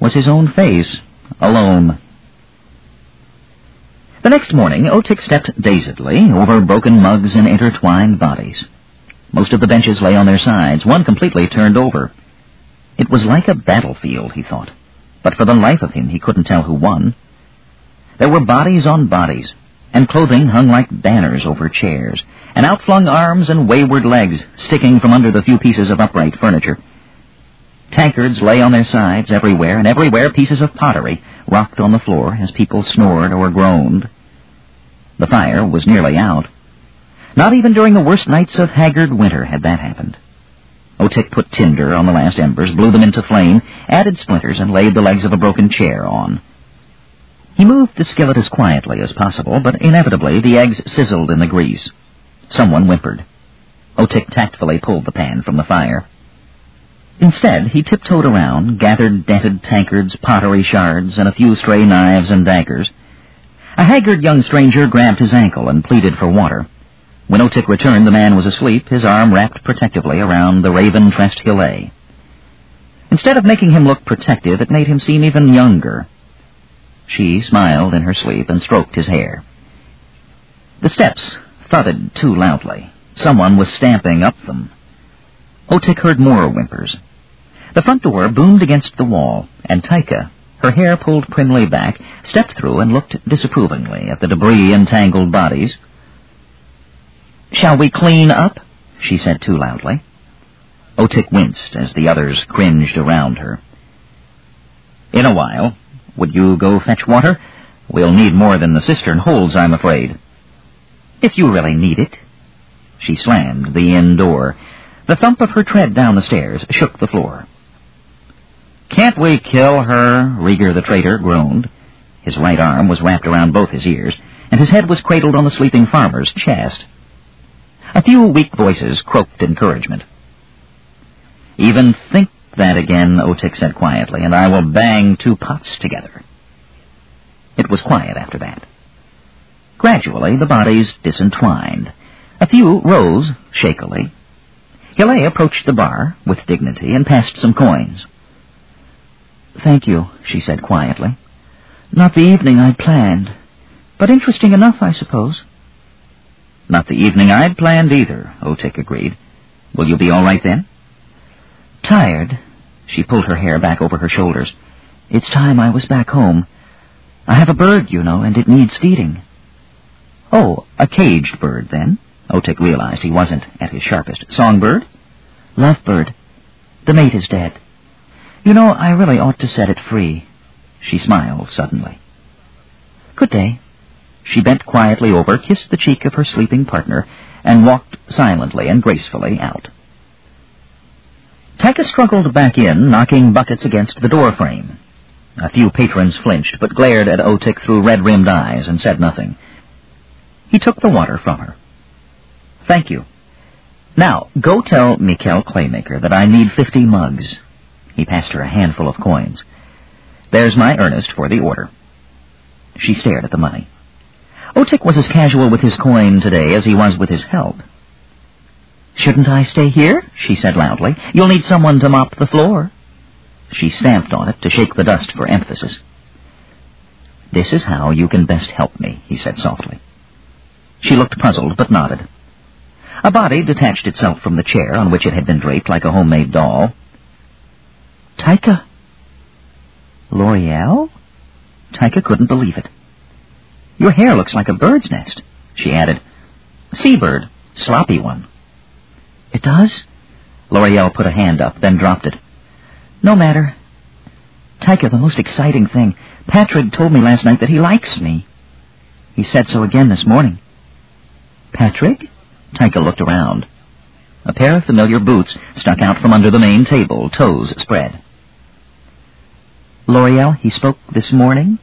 was his own face alone. The next morning, Otik stepped dazedly over broken mugs and intertwined bodies. Most of the benches lay on their sides, one completely turned over. It was like a battlefield, he thought, but for the life of him he couldn't tell who won. There were bodies on bodies, and clothing hung like banners over chairs, and outflung arms and wayward legs sticking from under the few pieces of upright furniture. Tankards lay on their sides everywhere, and everywhere pieces of pottery rocked on the floor as people snored or groaned. The fire was nearly out. Not even during the worst nights of haggard winter had that happened. Otik put tinder on the last embers, blew them into flame, added splinters, and laid the legs of a broken chair on. He moved the skillet as quietly as possible, but inevitably the eggs sizzled in the grease. Someone whimpered. Otik tactfully pulled the pan from the fire. Instead, he tiptoed around, gathered dented tankards, pottery shards, and a few stray knives and daggers. A haggard young stranger grabbed his ankle and pleaded for water. When Otik returned, the man was asleep, his arm wrapped protectively around the raven-tressed Hillet. Instead of making him look protective, it made him seem even younger. She smiled in her sleep and stroked his hair. The steps thudded too loudly. Someone was stamping up them. Otik heard more whimpers. The front door boomed against the wall, and Tika, her hair pulled primly back, stepped through and looked disapprovingly at the debris-entangled bodies. Shall we clean up? she said too loudly. Otik winced as the others cringed around her. In a while. Would you go fetch water? We'll need more than the cistern holds, I'm afraid. If you really need it. She slammed the inn door. The thump of her tread down the stairs shook the floor. Can't we kill her? Rieger the traitor groaned. His right arm was wrapped around both his ears, and his head was cradled on the sleeping farmer's chest. A few weak voices croaked encouragement. Even think that again, Otik said quietly, and I will bang two pots together. It was quiet after that. Gradually, the bodies disentwined. A few rose shakily. Hillet approached the bar with dignity and passed some coins. Thank you, she said quietly. Not the evening I'd planned, but interesting enough, I suppose. Not the evening I'd planned either, Otik agreed. Will you be all right then? Tired. She pulled her hair back over her shoulders. It's time I was back home. I have a bird, you know, and it needs feeding. Oh, a caged bird, then? Otik realized he wasn't at his sharpest. Songbird? Lovebird. The mate is dead. You know, I really ought to set it free. She smiled suddenly. Good day. She bent quietly over, kissed the cheek of her sleeping partner, and walked silently and gracefully out. Tika struggled back in, knocking buckets against the door frame. A few patrons flinched, but glared at Otik through red-rimmed eyes and said nothing. He took the water from her. Thank you. Now, go tell Mikkel Claymaker that I need fifty mugs. He passed her a handful of coins. There's my earnest for the order. She stared at the money. Otik was as casual with his coin today as he was with his help. Shouldn't I stay here? she said loudly. You'll need someone to mop the floor. She stamped on it to shake the dust for emphasis. This is how you can best help me, he said softly. She looked puzzled, but nodded. A body detached itself from the chair on which it had been draped like a homemade doll. Tika. L'Oreal? Tika couldn't believe it. Your hair looks like a bird's nest, she added. Seabird, sloppy one. It does? L'Oreal put a hand up, then dropped it. No matter. Tika, the most exciting thing. Patrick told me last night that he likes me. He said so again this morning. Patrick? Tika looked around. A pair of familiar boots stuck out from under the main table, toes spread. L'Oreal, he spoke this morning?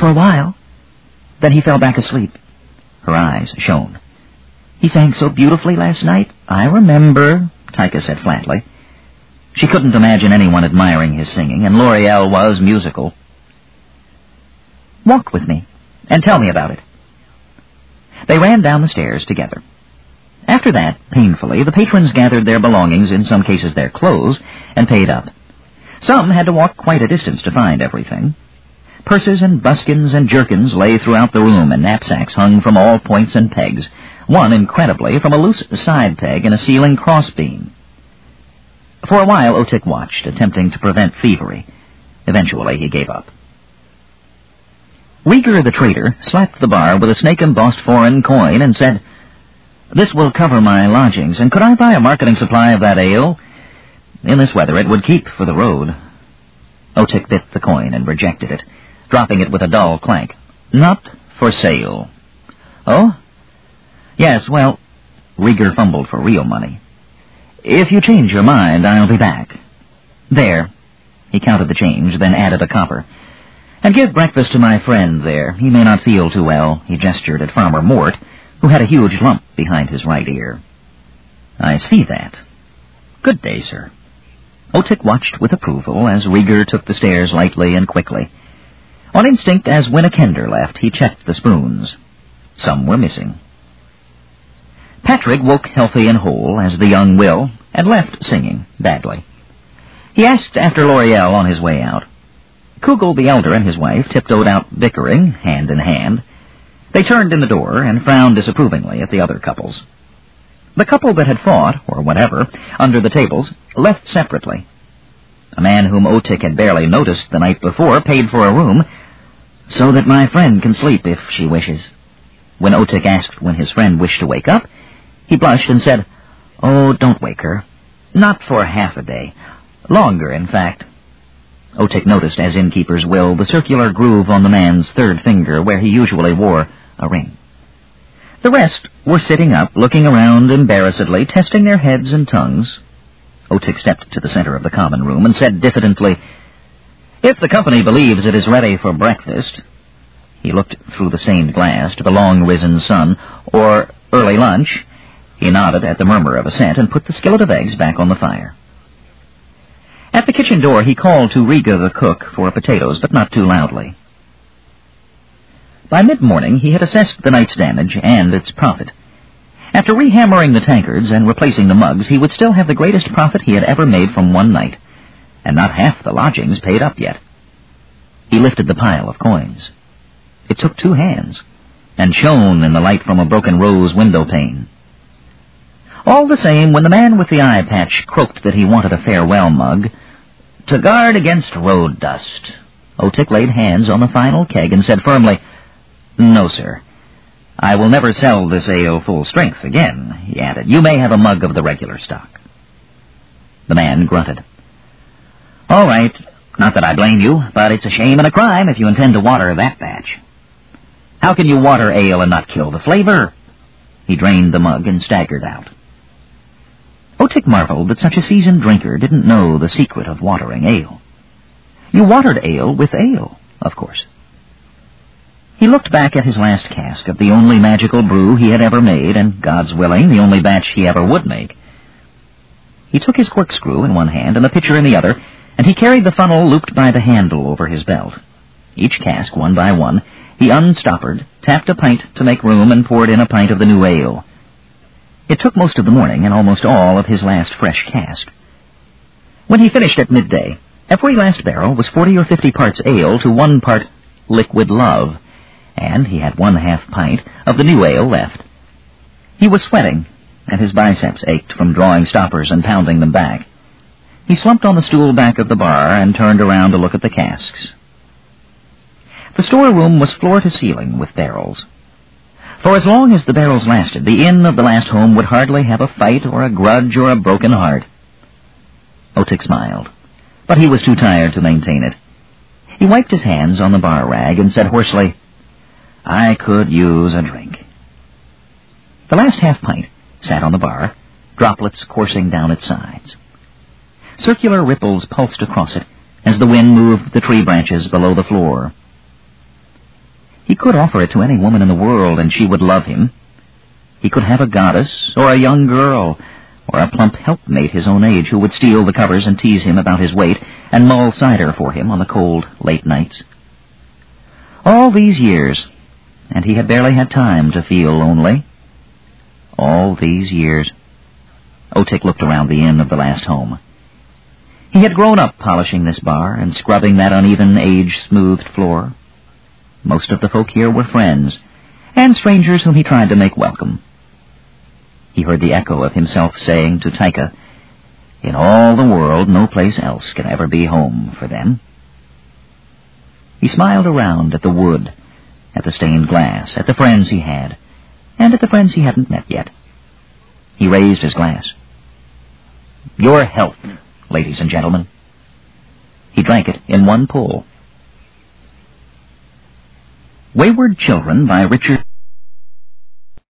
For a while. Then he fell back asleep. Her eyes shone. He sang so beautifully last night. I remember, Tika said flatly. She couldn't imagine anyone admiring his singing, and L'Oreal was musical. Walk with me, and tell me about it. They ran down the stairs together. After that, painfully, the patrons gathered their belongings, in some cases their clothes, and paid up. Some had to walk quite a distance to find everything. Purses and buskins and jerkins lay throughout the room, and knapsacks hung from all points and pegs, one, incredibly, from a loose side peg in a ceiling crossbeam. For a while, Otik watched, attempting to prevent thievery. Eventually, he gave up. Rieger the trader slapped the bar with a snake-embossed foreign coin and said, This will cover my lodgings, and could I buy a marketing supply of that ale? In this weather, it would keep for the road. Otik bit the coin and rejected it, dropping it with a dull clank. Not for sale. Oh? Yes, well, Rieger fumbled for real money. If you change your mind, I'll be back. There. He counted the change, then added a copper. And give breakfast to my friend there. He may not feel too well. He gestured at Farmer Mort, who had a huge lump behind his right ear. I see that. Good day, sir. Otik watched with approval as Rieger took the stairs lightly and quickly. On instinct, as when a kender left, he checked the spoons. Some were missing. Patrick woke healthy and whole, as the young will, and left singing, badly. He asked after L'Oreal on his way out. Kugel the elder and his wife tiptoed out bickering, hand in hand. They turned in the door and frowned disapprovingly at the other couples. The couple that had fought, or whatever, under the tables, left separately. A man whom Otik had barely noticed the night before paid for a room, so that my friend can sleep if she wishes. When Otik asked when his friend wished to wake up, he blushed and said, Oh, don't wake her. Not for half a day. Longer, in fact. Otik noticed, as innkeepers will, the circular groove on the man's third finger where he usually wore a ring. The rest were sitting up, looking around embarrassedly, testing their heads and tongues. Otik stepped to the center of the common room and said diffidently, If the company believes it is ready for breakfast, he looked through the stained glass to the long-risen sun, or early lunch, he nodded at the murmur of assent and put the skillet of eggs back on the fire. At the kitchen door, he called to Riga the cook for potatoes, but not too loudly. By mid-morning, he had assessed the night's damage and its profit. After rehammering the tankards and replacing the mugs, he would still have the greatest profit he had ever made from one night, and not half the lodgings paid up yet. He lifted the pile of coins. It took two hands, and shone in the light from a broken rose window pane. All the same, when the man with the eye patch croaked that he wanted a farewell mug, to guard against road dust. Otik laid hands on the final keg and said firmly, No, sir. I will never sell this ale full strength again, he added. You may have a mug of the regular stock. The man grunted. All right. Not that I blame you, but it's a shame and a crime if you intend to water that batch. How can you water ale and not kill the flavor? He drained the mug and staggered out. Otik marveled that such a seasoned drinker didn't know the secret of watering ale. You watered ale with ale, of course. He looked back at his last cask of the only magical brew he had ever made, and, God's willing, the only batch he ever would make. He took his corkscrew in one hand and the pitcher in the other, and he carried the funnel looped by the handle over his belt. Each cask, one by one, he unstoppered, tapped a pint to make room, and poured in a pint of the new ale. It took most of the morning and almost all of his last fresh cask. When he finished at midday, every last barrel was forty or fifty parts ale to one part liquid love, and he had one half pint of the new ale left. He was sweating, and his biceps ached from drawing stoppers and pounding them back. He slumped on the stool back of the bar and turned around to look at the casks. The storeroom was floor to ceiling with barrels. For as long as the barrels lasted, the inn of the last home would hardly have a fight or a grudge or a broken heart. Otik smiled, but he was too tired to maintain it. He wiped his hands on the bar rag and said hoarsely, I could use a drink. The last half pint sat on the bar, droplets coursing down its sides. Circular ripples pulsed across it as the wind moved the tree branches below the floor. He could offer it to any woman in the world, and she would love him. He could have a goddess, or a young girl, or a plump helpmate his own age who would steal the covers and tease him about his weight, and mull cider for him on the cold, late nights. All these years, and he had barely had time to feel lonely. All these years. Otik looked around the inn of the last home. He had grown up polishing this bar and scrubbing that uneven, age-smoothed floor. Most of the folk here were friends, and strangers whom he tried to make welcome. He heard the echo of himself saying to Tika, In all the world no place else can ever be home for them. He smiled around at the wood, at the stained glass, at the friends he had, and at the friends he hadn't met yet. He raised his glass. Your health, ladies and gentlemen. He drank it in one pull. Wayward Children by Richard